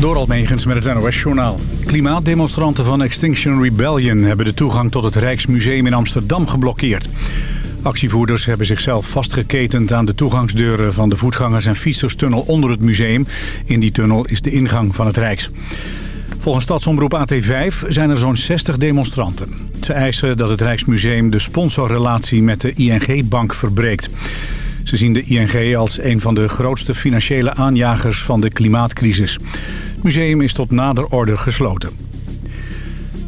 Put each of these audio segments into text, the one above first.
Door Almegens met het NOS-journaal. Klimaatdemonstranten van Extinction Rebellion hebben de toegang tot het Rijksmuseum in Amsterdam geblokkeerd. Actievoerders hebben zichzelf vastgeketend aan de toegangsdeuren van de voetgangers- en fietserstunnel onder het museum. In die tunnel is de ingang van het Rijks. Volgens stadsomroep AT5 zijn er zo'n 60 demonstranten. Ze eisen dat het Rijksmuseum de sponsorrelatie met de ING-bank verbreekt. Ze zien de ING als een van de grootste financiële aanjagers van de klimaatcrisis. Het museum is tot nader order gesloten.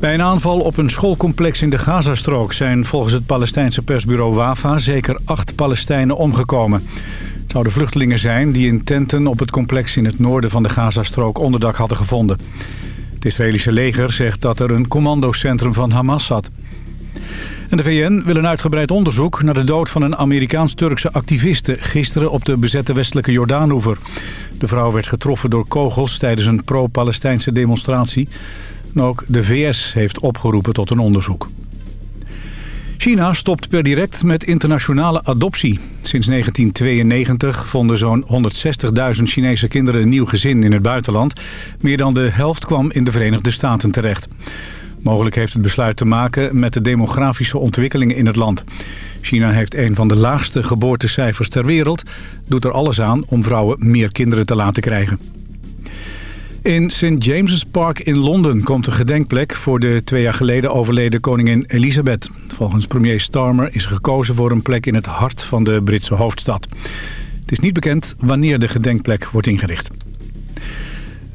Bij een aanval op een schoolcomplex in de Gazastrook zijn volgens het Palestijnse persbureau WAFA zeker acht Palestijnen omgekomen. Het zouden vluchtelingen zijn die in tenten op het complex in het noorden van de Gazastrook onderdak hadden gevonden. Het Israëlische leger zegt dat er een commandocentrum van Hamas zat. En de VN wil een uitgebreid onderzoek naar de dood van een Amerikaans-Turkse activiste... gisteren op de bezette westelijke Jordaanoever. De vrouw werd getroffen door kogels tijdens een pro-Palestijnse demonstratie. Ook de VS heeft opgeroepen tot een onderzoek. China stopt per direct met internationale adoptie. Sinds 1992 vonden zo'n 160.000 Chinese kinderen een nieuw gezin in het buitenland. Meer dan de helft kwam in de Verenigde Staten terecht. Mogelijk heeft het besluit te maken met de demografische ontwikkelingen in het land. China heeft een van de laagste geboortecijfers ter wereld. Doet er alles aan om vrouwen meer kinderen te laten krijgen. In St. James's Park in Londen komt een gedenkplek voor de twee jaar geleden overleden koningin Elizabeth. Volgens premier Starmer is gekozen voor een plek in het hart van de Britse hoofdstad. Het is niet bekend wanneer de gedenkplek wordt ingericht.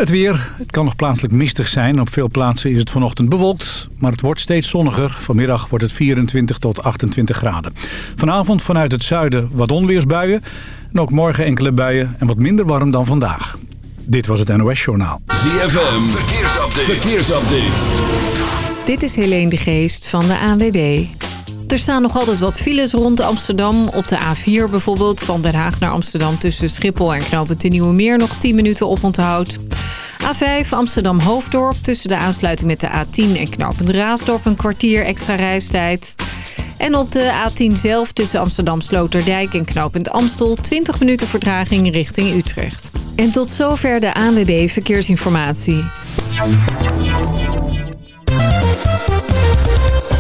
Het weer. Het kan nog plaatselijk mistig zijn. Op veel plaatsen is het vanochtend bewolkt. Maar het wordt steeds zonniger. Vanmiddag wordt het 24 tot 28 graden. Vanavond vanuit het zuiden wat onweersbuien. En ook morgen enkele buien en wat minder warm dan vandaag. Dit was het NOS Journaal. ZFM. Verkeersupdate. Verkeersupdate. Dit is Helene de Geest van de ANWB. Er staan nog altijd wat files rond Amsterdam. Op de A4 bijvoorbeeld, van Den Haag naar Amsterdam... tussen Schiphol en Knoopend de Nieuwe Meer nog 10 minuten op onthoud. A5 Amsterdam-Hoofddorp tussen de aansluiting met de A10 en Knoopend Raasdorp... een kwartier extra reistijd. En op de A10 zelf tussen Amsterdam-Sloterdijk en Knoopend Amstel... 20 minuten vertraging richting Utrecht. En tot zover de ANWB Verkeersinformatie.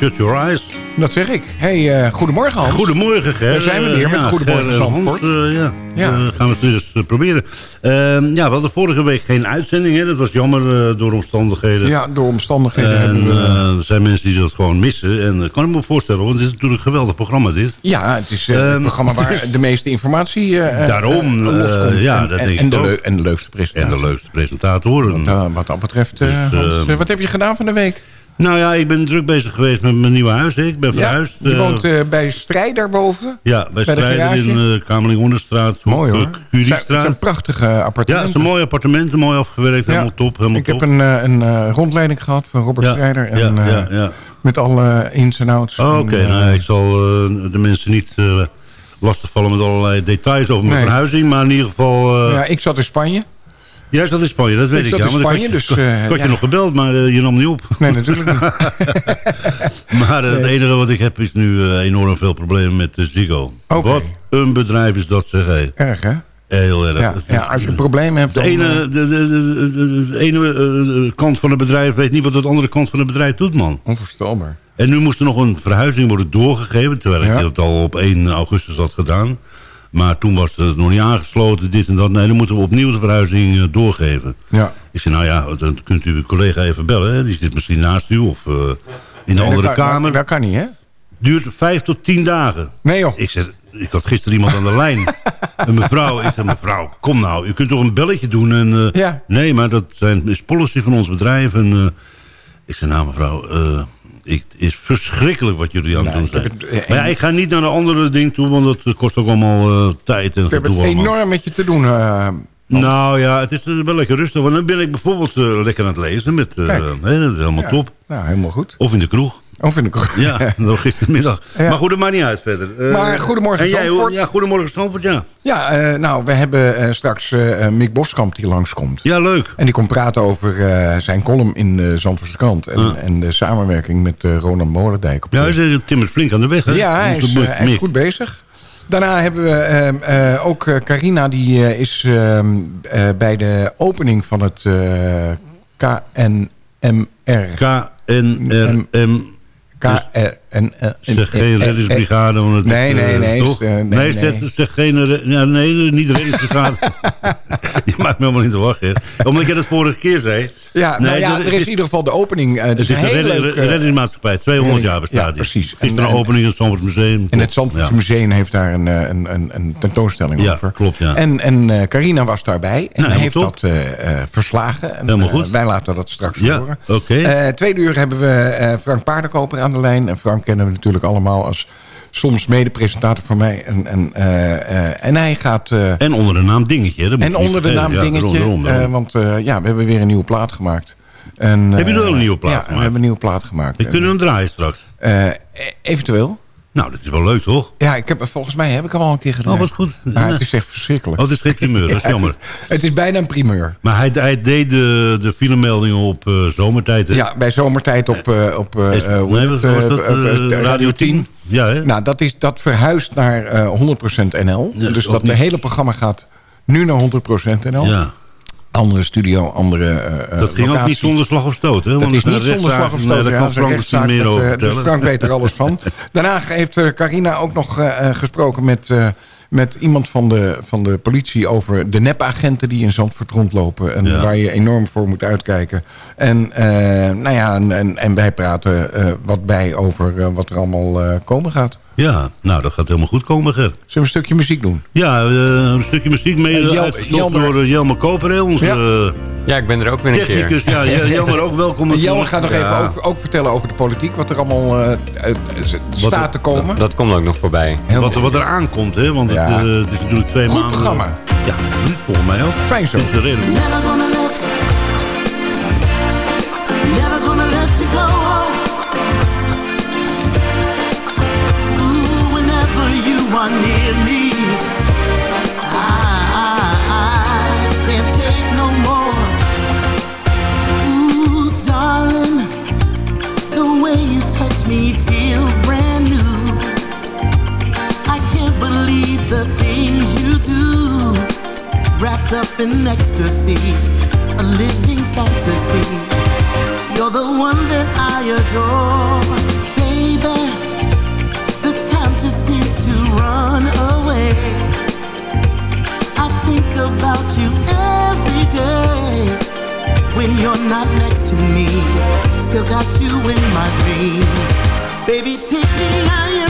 Shut Your Eyes. Dat zeg ik. Hey, uh, goedemorgen Hans. Goedemorgen Ger. Daar zijn we weer met Goedemorgen Zandvoort. Uh, ja, ja. Uh, gaan we het weer eens proberen. Ehm, ja, we hadden vorige week geen uitzending. Hè? Dat was jammer door omstandigheden. Ja, door omstandigheden. En we... er zijn mensen die dat gewoon missen. En kan ik me voorstellen, want het is natuurlijk een geweldig programma dit. Ja, het is een um, programma waar de meeste informatie Daarom, ja, en, dat en, denk en ik de, ook. en de leukste presentator. En de leukste presentator. Wat, wat dat betreft, dus, Hans, wat heb je gedaan van de week? Nou ja, ik ben druk bezig geweest met mijn nieuwe huis. Hè. Ik ben verhuisd. Ja, je woont uh, bij Strijd daarboven? Ja, bij, bij Strijder in uh, Kamerling-Onderstraat. Mooi hoor. Curiestraat. Het zijn prachtige appartementen. Ja, het is een mooi appartement. Mooi afgewerkt. Ja. Helemaal top. Helemaal ik top. heb een, een uh, rondleiding gehad van Robert ja. Strijder. En, ja, ja, ja. Met alle ins en outs. Oh, Oké, okay. nou, ik zal de mensen niet lastigvallen met allerlei details over mijn nee. verhuizing. Maar in ieder geval... Ja, ik zat in Spanje. Jij zat in Spanje, dat weet ik. ik. ja, in Spanje, dus... Ik uh, had ja. je nog gebeld, maar uh, je nam niet op. Nee, natuurlijk niet. maar uh, het enige wat ik heb is nu enorm veel problemen met Ziggo. Okay. Wat een bedrijf is dat, zeg hé. Erg, hè? Heel erg. Ja, ja, als je een probleem hebt... De ene, de, de, de, ene kant van het bedrijf weet niet wat de andere kant van het bedrijf doet, man. Onvoorstelbaar. En nu moest er nog een verhuizing worden doorgegeven... terwijl ja. ik dat al op 1 augustus had gedaan... Maar toen was het nog niet aangesloten, dit en dat. Nee, dan moeten we opnieuw de verhuizing uh, doorgeven. Ja. Ik zei, nou ja, dan kunt u uw collega even bellen. Hè? Die zit misschien naast u of uh, in een nee, andere dat kan, kamer. Dat kan niet, hè? Duurt vijf tot tien dagen. Nee, joh. Ik zei, ik had gisteren iemand aan de lijn. Een mevrouw, ik zei, mevrouw, kom nou. U kunt toch een belletje doen? En, uh, ja. Nee, maar dat zijn, is policy van ons bedrijf. En, ik zei, nou mevrouw... Ik, het is verschrikkelijk wat jullie aan het doen zijn. Het, uh, maar ja, ik ga niet naar een andere ding toe, want dat kost ook allemaal uh, tijd. En ik heb het enorm met je te doen. Uh, nou ja, het is wel lekker rustig. Want dan ben ik bijvoorbeeld lekker aan het lezen. Met, hè, dat is helemaal ja, top. Nou, helemaal goed. Of in de kroeg. Of in de kroeg. Ja, nog gistermiddag. Ja. Maar goed, dat maakt niet uit verder. maar goedemorgen en jij, Zandvoort. Ja, goedemorgen Zandvoort, ja. Ja, nou, we hebben straks Mick Boskamp die langskomt. Ja, leuk. En die komt praten over zijn column in de Zandvoortse krant. En, Ah. en de samenwerking met Roland Molendijk. Ja, hij is timmers flink aan de weg, hè? Ja, hij is, hij is goed bezig. Daarna hebben we uh, uh, ook Carina, die is ehm, bij de opening van het KNMR. KNRM. K-R KNR. Zeg geen reddingsbrigade. Want het nee, nee, nee. Toch? nee, nee, zeg, zeg geen... Ja, nee, niet reddingsbrigade. Je maakt me helemaal in de wacht, hè. Omdat je dat vorige keer zei. Ja, nee, nou ja, er is in ieder geval de opening. Uh, het is een hele reddingsmaatschappij. 200 jaar bestaat ja, precies. Gisteren een opening in het Zandvoort Museum. En het Zandvoort. Museum heeft daar een, een, een, een tentoonstelling ja, over. klopt, ja. En, en Carina was daarbij. En nou, heeft top. dat uh, verslagen. En, helemaal goed. wij laten dat straks ja, horen. oké. Okay. tweede uur hebben we Frank Paardenkoper aan de lijn. En Frank kennen we natuurlijk allemaal als soms mede-presentator van mij. En, en, uh, uh, en hij gaat... Uh, en onder de naam Dingetje. En onder de naam ja, Dingetje. Want ja, we hebben weer een nieuwe plaat gemaakt. En, Heb je er wel een nieuwe plaat ja, gemaakt? we hebben een nieuwe plaat gemaakt. Die kunnen we hem draaien straks? eventueel. Nou, dat is wel leuk, toch? Ja, ik heb, volgens mij heb ik hem al een keer gedaan. Oh, wat goed. Maar ja. het is echt verschrikkelijk. Oh, het is geen primeur, dat is jammer. het, is, het, is, bijna een primeur. Maar hij, hij deed de, de filemeldingen op uh, zomertijd, hè? Ja, bij zomertijd op, uh, op uh, is, nee, wat, was dat, Radio 10. Ja, hè? Nou, dat, is, dat verhuist naar 100% NL. Ja, dus dat de hele programma gaat nu naar 100% NL. Ja. Andere studio, andere uh, Dat ging locatie. ook niet zonder slag of stoot, hè? Dat Want is niet zonder slag of stoot. Nee, daar kan Frank misschien meer over. Dus Frank weet er alles van. Daarna heeft Carina ook nog gesproken met, met iemand van de, van de politie... over de nepagenten die in Zandvoort rondlopen... en Ja. waar je enorm voor moet uitkijken. En, nou ja, en, en, en wij praten wat bij over wat er allemaal komen gaat. Ja, nou, dat gaat helemaal goed komen, Ger. Zullen we een stukje muziek doen? Ja, uh, een stukje muziek mee uh, Jel, Jelmer. door uh, Jelmer Koper, hè, onze ja. ja, ik ben er ook weer een technicus. keer. Ja, Jelmer ook welkom. Jelmer gaat nog ja. even ook, ook, vertellen over de politiek, wat er allemaal staat wat, te komen. Dat, dat, komt ook nog voorbij. Wat, wat, er aankomt, hè, want ja. het, het, is natuurlijk twee Goed maanden. programma. Ja, volgens mij ook. Fijn zo. Dit is de wrapped up in ecstasy, a living fantasy. You're the one that I adore, baby. The time just seems to run away. I think about you every day. When you're not next to me, still got you in my dream. Baby, take me, higher.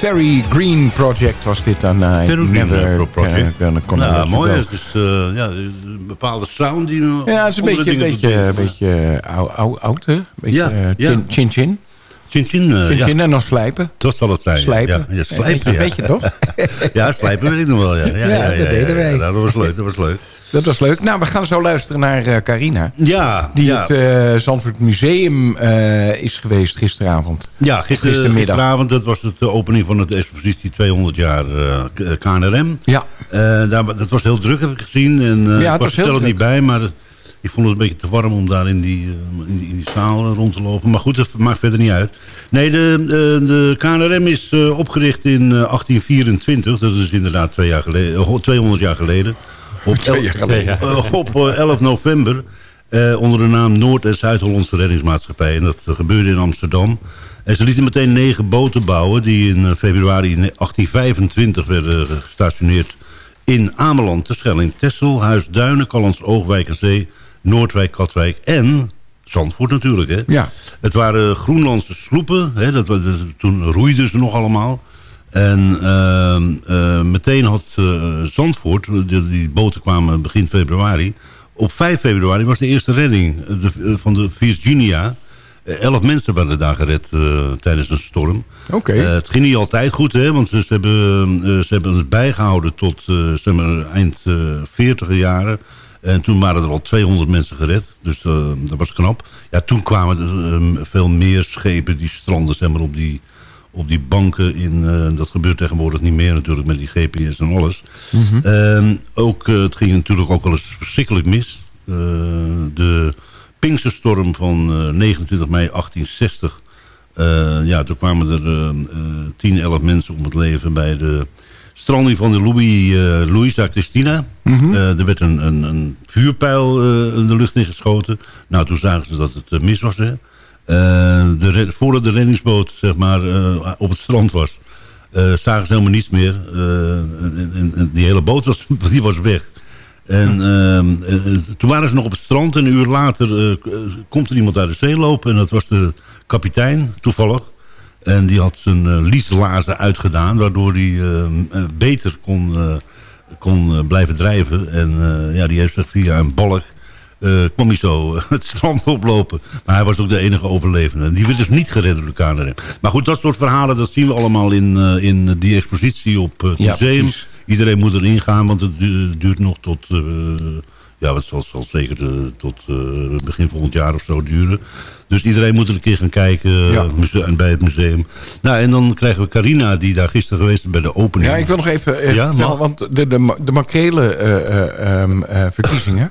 Terry Green Project was dit dan. Uh, Terry Green, never eh, Project. can- can- mooi. Het is eh, ja, een bepaalde sound die... Ja, het is een beetje, een beetje, een beetje ou- ou- oud, hè? Een beetje Ja, eh, ja. chin, chin, chin. Chin chin, eh, Chin, ja. chin en dan slijpen. Dat zal het zijn. Slijpen. Ja, ja, slijpen, ja. Weet je toch? Ja, slijpen weet ik nog wel, ja. Ja, Ja, dat deden wij. ja, dat was leuk, dat was leuk. Dat was leuk. Nou, we gaan zo luisteren naar eh, Carina. Ja, Die ja. het eh Zandvoort Museum eh, is geweest gisteravond. Ja, gister, Gistermiddag. gisteravond dat was het, de opening van de expositie 200 jaar KNRM. Ja. Daar, dat was heel druk, heb ik gezien. En, het ik was er niet bij, maar het- ik vond het een beetje te warm om daar in die, in die, in die zaal rond te lopen. Maar goed, dat maakt verder niet uit. Nee, de, de, de KNRM is opgericht in eh, 1824. Dat is inderdaad twee jaar geleden, eh, 200 jaar geleden. Op, el- eh, op eh, 11 november. eh, onder de naam Noord- en Zuid-Hollandse Reddingsmaatschappij. En dat gebeurde in Amsterdam. En ze lieten meteen negen boten bouwen... die in februari 1825 werden gestationeerd in Ameland, Terschelling, Texel, Huisduinen, Callans, Oogwijk en Zee, Noordwijk, Katwijk en Zandvoort natuurlijk. Hè? Ja. Het waren Groenlandse sloepen, hè? Dat, was- dat- toen roeiden ze nog allemaal. En ehm, eh, meteen had eh, Zandvoort, die, die boten kwamen begin februari... op 5 februari was de eerste redding eh, de, eh, van de Virginia... Eh, Elf mensen werden daar gered eh, tijdens een storm. Oké. Eh, het ging niet altijd goed, hè, want ze hebben, eh, ze hebben het bijgehouden tot eh, zeg maar, eind eh 40 jaren. En toen waren er al 200 mensen gered, dus eh, dat was knap. Ja, toen kwamen er eh, veel meer schepen die stranden zeg maar, op, die, op die banken. In, eh, dat gebeurt tegenwoordig niet meer natuurlijk met die GPS en alles. Ehm, ook, eh, het ging natuurlijk ook wel eens verschrikkelijk mis. Eh, de Pinksterstorm van eh, 29 mei 1860... Eh, ja, toen kwamen er eh, eh, 10, 11 mensen om het leven bij de stranding van de Louis, Louisa Christina. Mhm. Er werd een, een, een vuurpijl in de lucht ingeschoten. Nou, toen zagen ze dat het mis was. Hè. De, voordat de reddingsboot zeg maar, op het strand was... zagen ze helemaal niets meer. En, en, en die hele boot was, die was weg. En uh, toen waren ze nog op het strand. En een uur later komt er iemand uit de zee lopen. En dat was de kapitein, toevallig. En die had zijn uh, uitgedaan. Waardoor hij beter kon, kon blijven drijven. En ja, die heeft zich via een balk... kwam hij zo het strand oplopen. Maar hij was ook de enige overlevende. En die werd dus niet gered door de KNRM. Maar goed, dat soort verhalen... dat zien we allemaal in, in die expositie op het ja, museum. Precies. Iedereen moet erin gaan, want het duurt nog tot... Uh, ja, het zal, zal zeker de, tot uh, begin volgend jaar of zo duren. Dus iedereen moet er een keer gaan kijken Ja. uh, bij het museum. Nou, en dan krijgen we Carina, die daar gisteren geweest is bij de opening. Ja, ik wil nog even... eh, Ja, vertellen, want de, de, de makrelen eh, eh, ehm, eh, verkiezingen...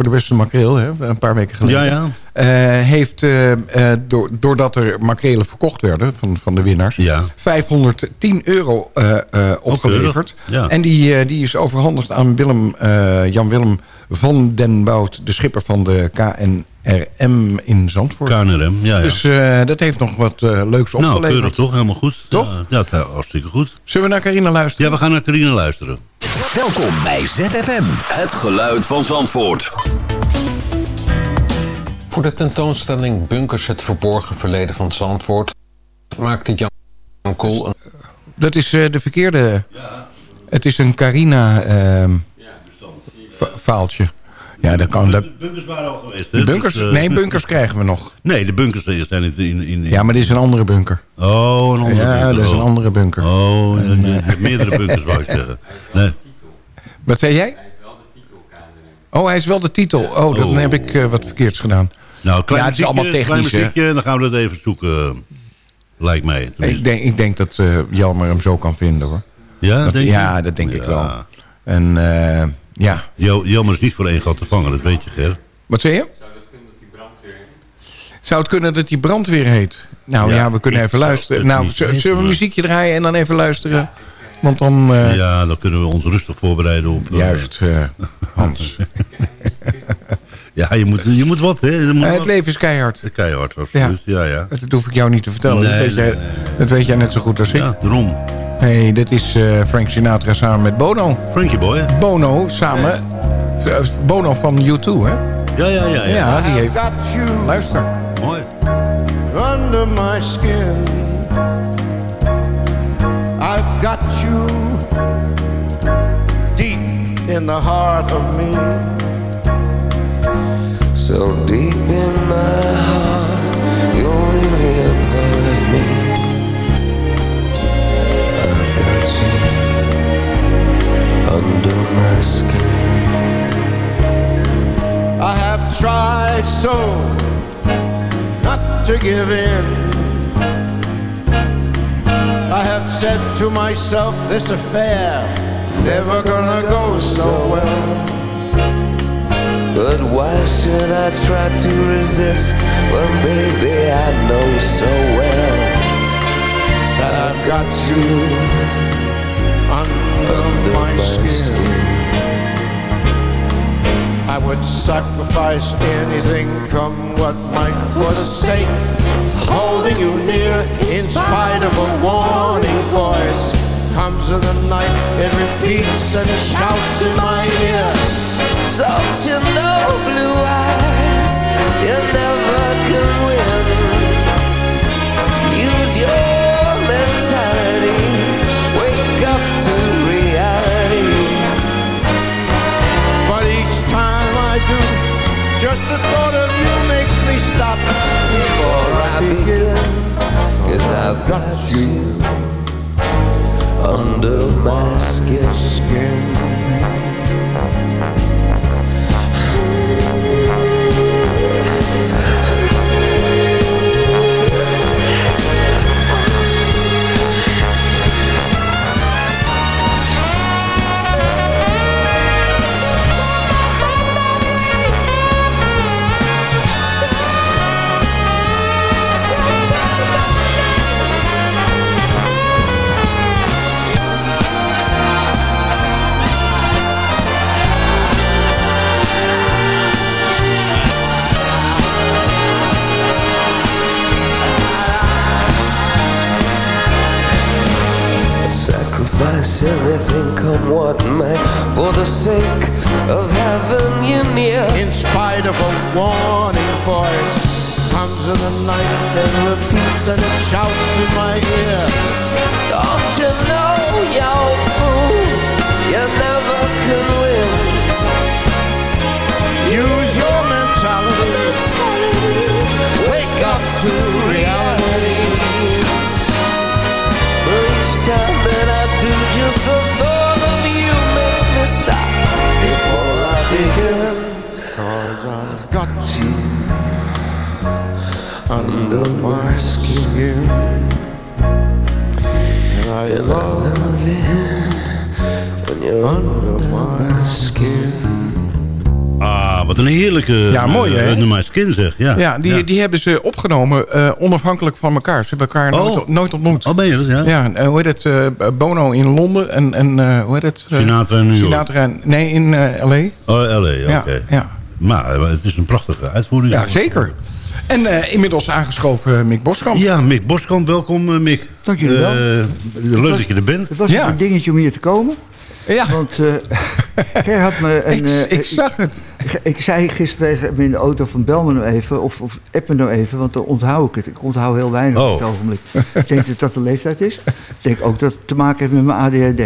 voor de beste makreel, hè, een paar weken geleden... Ja, ja. Eh, heeft, eh, eh, door, doordat er makrelen verkocht werden van, van de winnaars... Ja. 510 euro eh, eh, opgeleverd. Ja. En die, die is overhandigd aan Willem, eh, Jan-Willem van den Bout... de schipper van de KNRM in Zandvoort. KNRM, ja, ja. Dus eh, dat heeft nog wat leuks nou, opgeleverd. keurig toch? Helemaal goed. Toch? Ja, ja, het- hartstikke goed. Zullen we naar Carina luisteren? Ja, we gaan naar Carina luisteren. Welkom bij ZFM. Het geluid van Zandvoort. Voor de tentoonstelling Bunkers het verborgen verleden van Zandvoort... maakte Jan Kool een Dat is eh, de verkeerde... Het is een Carina ehm va- vaaltje. Ja, dat kan... De bunkers waren al geweest, hè? de bunkers, eh, nee, bunkers krijgen we nog. Nee, de bunkers zijn in... in, in Ja, maar dit is een andere bunker. Oh, een andere Ja, bunker. dat is een andere bunker. Oh, eh, hebt meerdere bunkers, wou ik zeggen. Nee. Wat zei jij? Oh, hij is wel de titel. Oh, dan Oh. heb ik eh, wat verkeerds gedaan. Nou, klein Ja, het is allemaal muziekje, technisch, Klein dan gaan we dat even zoeken. Lijkt mij. Ik denk, ik denk dat eh Jelmer hem zo kan vinden, hoor. ja, Dat- denk je? ja, dat denk ik Ja. wel. En eh, ja, Jo- Jelmer is niet voor één gat te vangen, dat weet je, Ger. wat zei je? Zou het kunnen dat die brandweer heet? Nou ja, Ja, we kunnen ik even zou luisteren. het Nou, niet z- weten, zullen we een muziekje draaien en dan even luisteren? Want dan... eh, ja, dan kunnen we ons rustig voorbereiden op... eh, Juist, eh, Hans. ja, je moet, je moet wat, hè. Je moet het wat. leven is keihard. Keihard, absoluut. Ja, ja. Dat hoef ik jou niet te vertellen. dat, Nee, weet jij, nee, nee, dat weet jij net zo goed als ik. Ja, daarom. hey, dit is eh, Frank Sinatra samen met Bono. Frankie boy. Bono samen... eh, Bono van U2, hè? Ja, ja, ja. ja. Ja, die heeft... Luister. Mooi. under my skin. I've got you deep in the heart of me. So deep in my heart, you're really a part of me. I've got you under my skin. I have tried so not to give in. I have said to myself, this affair never gonna go so well. But why should I try to resist when, baby, I know so well That I've got you under, my, skin. I would sacrifice anything, come what might, for the sake of holding you near. In spite of a warning voice, comes in the night, it repeats and shouts in my ear. Don't you know, blue eyes, you never can win. Use your mentality, wake up to reality. But each time I do, just the thought of you makes me stop before I begin. Cause I've got you under my skin. What might, for the sake of having you near. In spite of a warning voice, comes in the night and repeats and it shouts in my ear. Don't you know, you fool, you never can win. Use your mentality. Wake up to under my skin. And I love you when you're under my skin. Ah, wat een heerlijke Ja, mooi, hè? uh, nummer skin zeg. Ja, Ja, die, die hebben ze opgenomen eh, onafhankelijk van elkaar. Ze hebben elkaar Oh. nooit, nooit ontmoet. Oh, ben je dat, ja? Ja, en, hoe heet het? eh, Bono in Londen en, en eh, hoe heet het? Eh, Sinatra in New York. Sinatra in- nee, in eh, L.A. Oh, L.A., oké. Ja, ja. Maar eh, het is een prachtige uitvoering. Ja, zeker. En eh, inmiddels aangeschoven eh, Mick Boskamp. Ja, Mick Boskamp, welkom eh, Mick. Dank jullie wel. Eh, leuk dat je er bent. Het was Ja. een dingetje om hier te komen. Ja. Want eh Ger had me een... Ik, eh, ik zag het. ik, ik zei gisteren tegen hem in de auto van bel me nou even. Of, of app me nou even, want dan onthoud ik het. Ik onthoud heel weinig Oh. op het ogenblik. ik denk dat dat de leeftijd is. Ik denk ook dat het te maken heeft met mijn ADHD.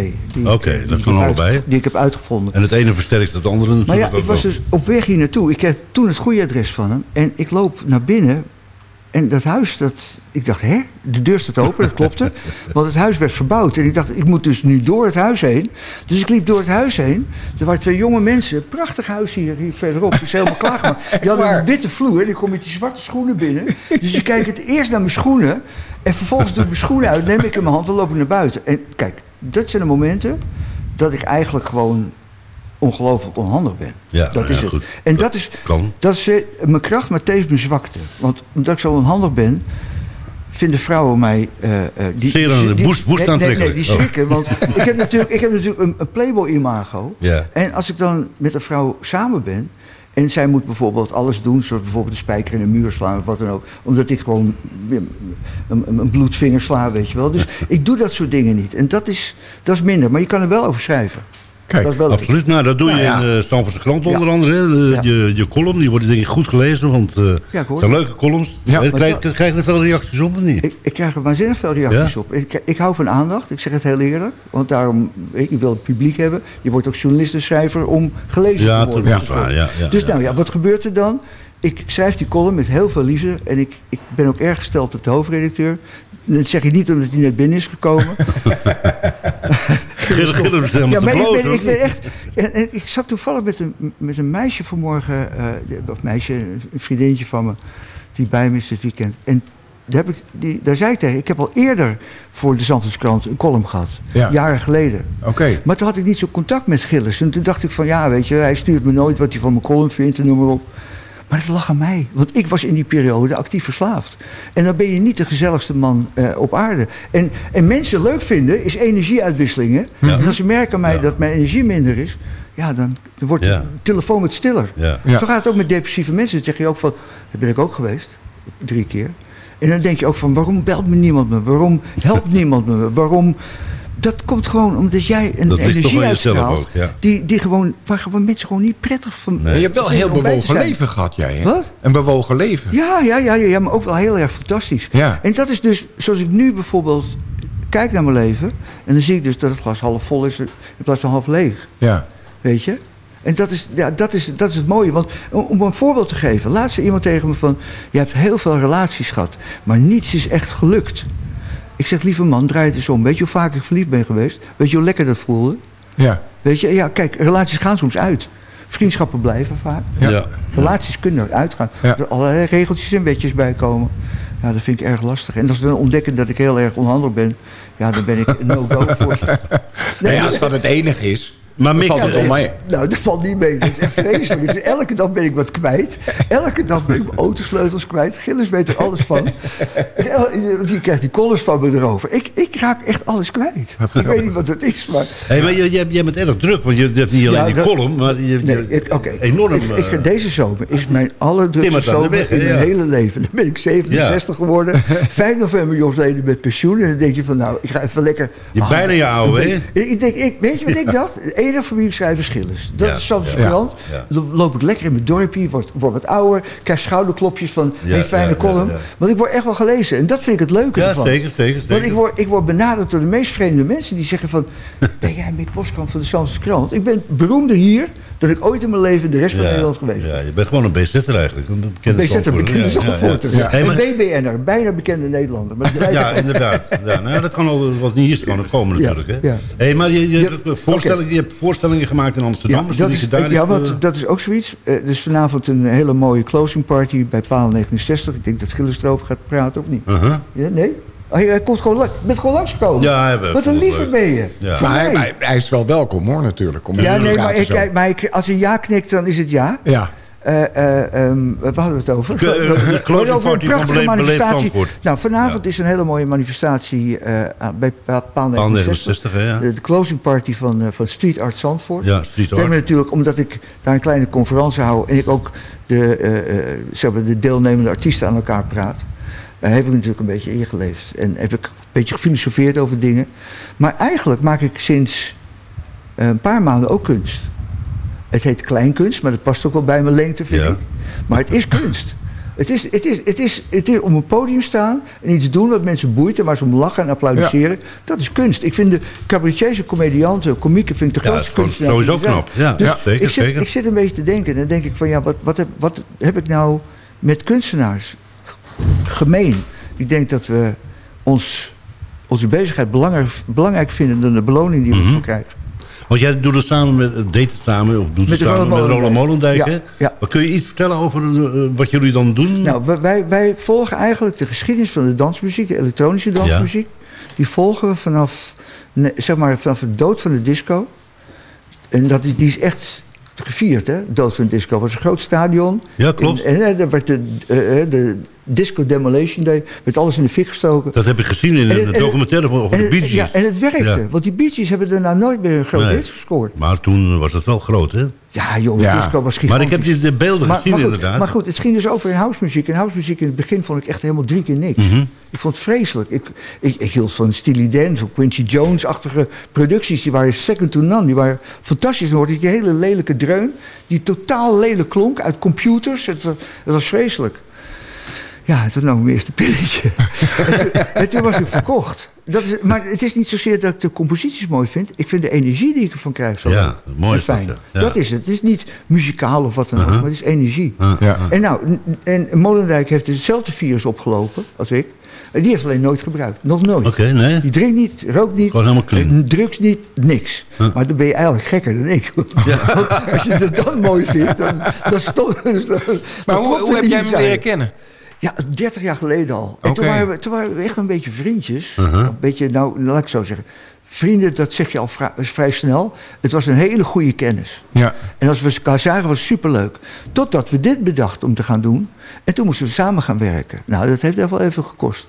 Oké, eh, dat kan allebei. Die ik heb uitgevonden. En het ene versterkt het andere Maar ja, ik was dus op weg hier naartoe. Ik kreeg toen het goede adres van hem. En ik loop naar binnen. En dat huis, dat, ik dacht, hè? De deur staat open, dat klopte. Want het huis werd verbouwd. En ik dacht, ik moet dus nu door het huis heen. Dus ik liep door het huis heen. Er waren twee jonge mensen. Prachtig huis hier, hier verderop. Het is helemaal klaargemaakt. Die hadden een witte vloer. En ik kom met die zwarte schoenen binnen. Dus ik kijk het eerst naar mijn schoenen. En vervolgens doe ik mijn schoenen uit. Neem ik in mijn hand en loop ik naar buiten. En kijk, dat zijn de momenten dat ik eigenlijk gewoon ongelooflijk onhandig ben. Ja, dat nou is ja, het. goed. En dat is, Kan. dat is mijn kracht, maar tevens mijn zwakte. Want omdat ik zo onhandig ben, vinden vrouwen mij... eh, eh, die, Zeer aan de woest nee, nee, die Oh. schrikken. Want ik heb natuurlijk, ik heb natuurlijk een, een playboy-imago. Ja. En als ik dan met een vrouw samen ben... en zij moet bijvoorbeeld alles doen... zoals bijvoorbeeld de spijker in de muur slaan of wat dan ook... omdat ik gewoon een, een, een bloedvinger sla, weet je wel. Dus ik doe dat soort dingen niet. En dat is, dat is minder. Maar je kan er wel over schrijven. Kijk, dat. Absoluut, nou dat doe je Nou ja. in de Stamfordse krant onder Ja. andere. De- Ja. je, je column, die wordt denk ik goed gelezen, want eh Ja, ik het zijn leuke columns. Eh, krijg, krijg je er veel reacties op of niet? Ik, ik krijg er waanzinnig veel reacties op. Ik, ik hou van aandacht, ik zeg het heel eerlijk. Want daarom, ik, ik wil het publiek hebben. Je wordt ook journalist en schrijver om gelezen te worden. waar, ja, ja, dus nou ja, wat gebeurt er dan? Ik schrijf die column met heel veel liefde. En ik, ik ben ook erg gesteld op de hoofdredacteur. Dat zeg ik niet omdat hij net binnen is gekomen. Gillen, gillen, Ja, maar ik ben, ben echt... En, ik zat toevallig met een, met een meisje vanmorgen... eh, de- of meisje, een vriendinnetje van me... die bij me is dit weekend. En daar, heb ik, die, daar zei ik tegen... ik heb al eerder voor de Zandvoortskrant een column gehad. Ja. Jaren geleden. Oké. Maar toen had ik niet zo contact met Gilles. En toen dacht ik van... ja, weet je, hij stuurt me nooit wat hij van mijn column vindt... en noem maar op. Maar het lag aan mij. Want ik was in die periode actief verslaafd. En dan ben je niet de gezelligste man eh, op aarde. En, en mensen leuk vinden is energieuitwisseling. Hè? En als ze merken mij dat mijn energie minder is... ja, dan, dan wordt Ja. de telefoon wat stiller. Ja. Ja. Zo gaat het ook met depressieve mensen. Dan zeg je ook van... dat ben ik ook geweest. Drie keer. En dan denk je ook van... waarom belt me niemand me? Waarom helpt niemand me? Waarom... Dat komt gewoon omdat jij een Dat energie uitstraalt... ook, ja. die, die gewoon, waar gewoon mensen gewoon niet prettig van... Maar je hebt wel een heel bewogen leven gehad, jij. Hè? Wat? Een bewogen leven. Ja, ja, ja, ja, ja, maar ook wel heel erg fantastisch. Ja. En dat is dus, zoals ik nu bijvoorbeeld kijk naar mijn leven... en dan zie ik dus dat het glas half vol is in plaats van half leeg. Ja. Weet je? En dat is, ja, dat is, dat is het mooie. Want om, om een voorbeeld te geven. Laatst zei iemand tegen me van... je hebt heel veel relaties gehad, maar niets is echt gelukt. Ik zeg, lieve man, draai het eens om. Weet je hoe vaak ik verliefd ben geweest? Weet je hoe lekker dat voelde? Ja. Weet je, ja, kijk, relaties gaan soms uit. Vriendschappen blijven vaak. Ja. Ja. Relaties kunnen uitgaan. Ja. Er allerlei regeltjes en wetjes bij komen. Ja, dat vind ik erg lastig. En als ze dan ontdekken dat ik heel erg onhandig ben... ja, dan ben ik een no-go voor ze. Nee, als dat het enige is. Maar Mick, valt het om mij. Nou, dat valt niet mee. Dat is echt vreselijk. Elke dag ben ik wat kwijt. Elke dag ben ik mijn autosleutels kwijt. Gilles weet er alles van. Want die krijgt die collars van me erover. Ik, ik raak echt alles kwijt. Ik weet niet wat het is, maar... Hey, maar jij, bent erg druk, want je, je hebt niet alleen Ja, die dat- column, maar je, je Nee, enorm... Ik, ik, eh, deze zomer is mijn allerdrukste zomer weg, in mijn ja. hele leven. Dan ben ik 67 geworden. 5 november josleden met pensioen. En dan denk je van, nou, ik ga even lekker... Je bijna je oude, hè? Ik, ik denk, ik, weet je wat ik dacht? Enige schrijf is Gilles. Dat Ja, is Zandse ja. Dan loop ik lekker in mijn dorpje, word, word wat ouder. Krijg schouderklopjes van, een fijne column. Want ik word echt wel gelezen. En dat vind ik het leuke Ja, ervan. zeker, zeker, zeker. Want ik word, ik word benaderd door de meest vreemde mensen. Die zeggen van, ben jij Mick Boskamp van de Zandse krant? Ik ben beroemder hier dan ik ooit in mijn leven in de rest van Nederland geweest ben. Ja, je bent gewoon een BZ'er eigenlijk. Een bekende BZ'er, bekende. Zandvoorter. Hey, maar- Een BBN'er, bijna bekende Nederlander. Maar het Ja, inderdaad. Ja, nou, dat kan al wat niet is, kan er komen natuurlijk. Hè? ja. Hey, maar je, je, voorstellingen, je hebt voorstellingen gemaakt in Amsterdam. Ja, dus dat die is, daar ja is, want eh, dat is ook zoiets. Eh, dus vanavond een hele mooie closing party bij Paal 69. Ik denk dat Gilles erover gaat praten, of niet? uh-huh. Ja, nee? Oh, hij, hij komt gewoon, lang- bent gewoon langsgekomen. Ja, hij heeft- Wat een lieve leuk. ben je. Ja. Maar hij, hij- hij is wel welkom hoor, natuurlijk. Om ja, nee, maar, ik, maar ik, als een ja knikt, dan is het ja. Ja. Waar hadden we het over? Ke- eh, de closing Over party een prachtige manifestatie. Nou, vanavond is een hele mooie manifestatie bij Pa- Paal Paal 69. 69, hè, ja. De, de closing party van, van Street Art Zandvoort. Ja, Street Art. natuurlijk, omdat ik daar een kleine conferentie hou... en ik ook de, zeg maar de deelnemende artiesten aan elkaar praat... heb ik natuurlijk een beetje ingeleefd. En heb ik een beetje gefilosofeerd over dingen. Maar eigenlijk maak ik sinds een paar maanden ook kunst. Het heet kleinkunst, maar dat past ook wel bij mijn lengte, vind Ja. ik. Maar het is kunst. Het is, het, is, het, is, het is om een podium staan en iets doen wat mensen boeit... en waar ze om lachen en applaudisseren. Dat is kunst. Ik vind de cabaretiers en comedianten, komieken... vind ik de Ja, grootste dat is zijn. knap. Ja, Dus zeker, ik, zit, zeker. ik zit een beetje te denken en dan denk ik van... ja, wat, wat, heb, wat heb ik nou met kunstenaars gemeen? Ik denk dat we ons, onze bezigheid belangrijk, belangrijk vinden... dan de beloning die we Mhm. ervoor krijgen. Want jij doet het samen met, deed het samen, of doet Met het samen Roland met Roland Molendijk. Ja, ja. Maar kun je iets vertellen over eh, wat jullie dan doen? Nou, wij- wij, volgen eigenlijk de geschiedenis van de dansmuziek, de elektronische dansmuziek. Die volgen we vanaf, zeg maar, vanaf de dood van de disco. En dat is, die is echt gevierd, hè? Dood van disco. Was een groot stadion. Ja, klopt. En, en, eh, er werd de, eh, eh, de Disco Demolition Day, werd alles in de fik gestoken. Dat heb ik gezien in de documentaire over en de Bee Gees. Ja, en het werkte. Ja. Want die Bee Gees hebben daarna nooit meer een grote Nee. hit gescoord. Maar toen was het wel groot, hè? Ja, joh, Ja. disco was gigantisch. Maar ik heb die, de beelden Maar, gezien maar goed, inderdaad. maar goed, het ging dus over in housemuziek. En housemuziek in het begin vond ik echt helemaal drie keer niks. Mhm. Ik vond het vreselijk. Ik, ik, ik hield van Steely Dan, van Quincy Jones-achtige producties. Die waren second to none. Die waren fantastisch. Dan hoorde je die hele lelijke dreun. Die totaal lelijk klonk uit computers. Het, was- het was vreselijk. Ja, toen nam ik mijn eerste pilletje. en, toen, en toen was ik verkocht. Dat is, maar het is niet zozeer dat ik de composities mooi vind. Ik vind de energie die ik ervan krijg zo Ja, mooi dat, fijn. ja. Ja. Dat is het. Het is niet muzikaal of wat dan ook, Uh-huh. maar het is energie. Ja. ah. En nou, en Molendijk heeft hetzelfde virus opgelopen als ik. En die heeft alleen nooit gebruikt. Nog nooit. Oké, nee. Die drinkt niet, rookt niet. Gewoon helemaal clean. Drugs niet, niks. Huh. Maar dan ben je eigenlijk gekker dan ik. Want als je het dan mooi vindt, dan, dan dan, Maar hoe, hoe het heb jij hem leren kennen? Ja, 30 jaar geleden al. En toen, waren we, toen waren we echt een beetje vriendjes. Uh-huh. Een beetje, nou, laat ik zo zeggen. Vrienden, dat zeg je al vrij, snel. Het was een hele goede kennis. Ja. En als we elkaar zagen, was het superleuk. Totdat we dit bedachten om te gaan doen. En toen moesten we samen gaan werken. Nou, dat heeft wel even gekost.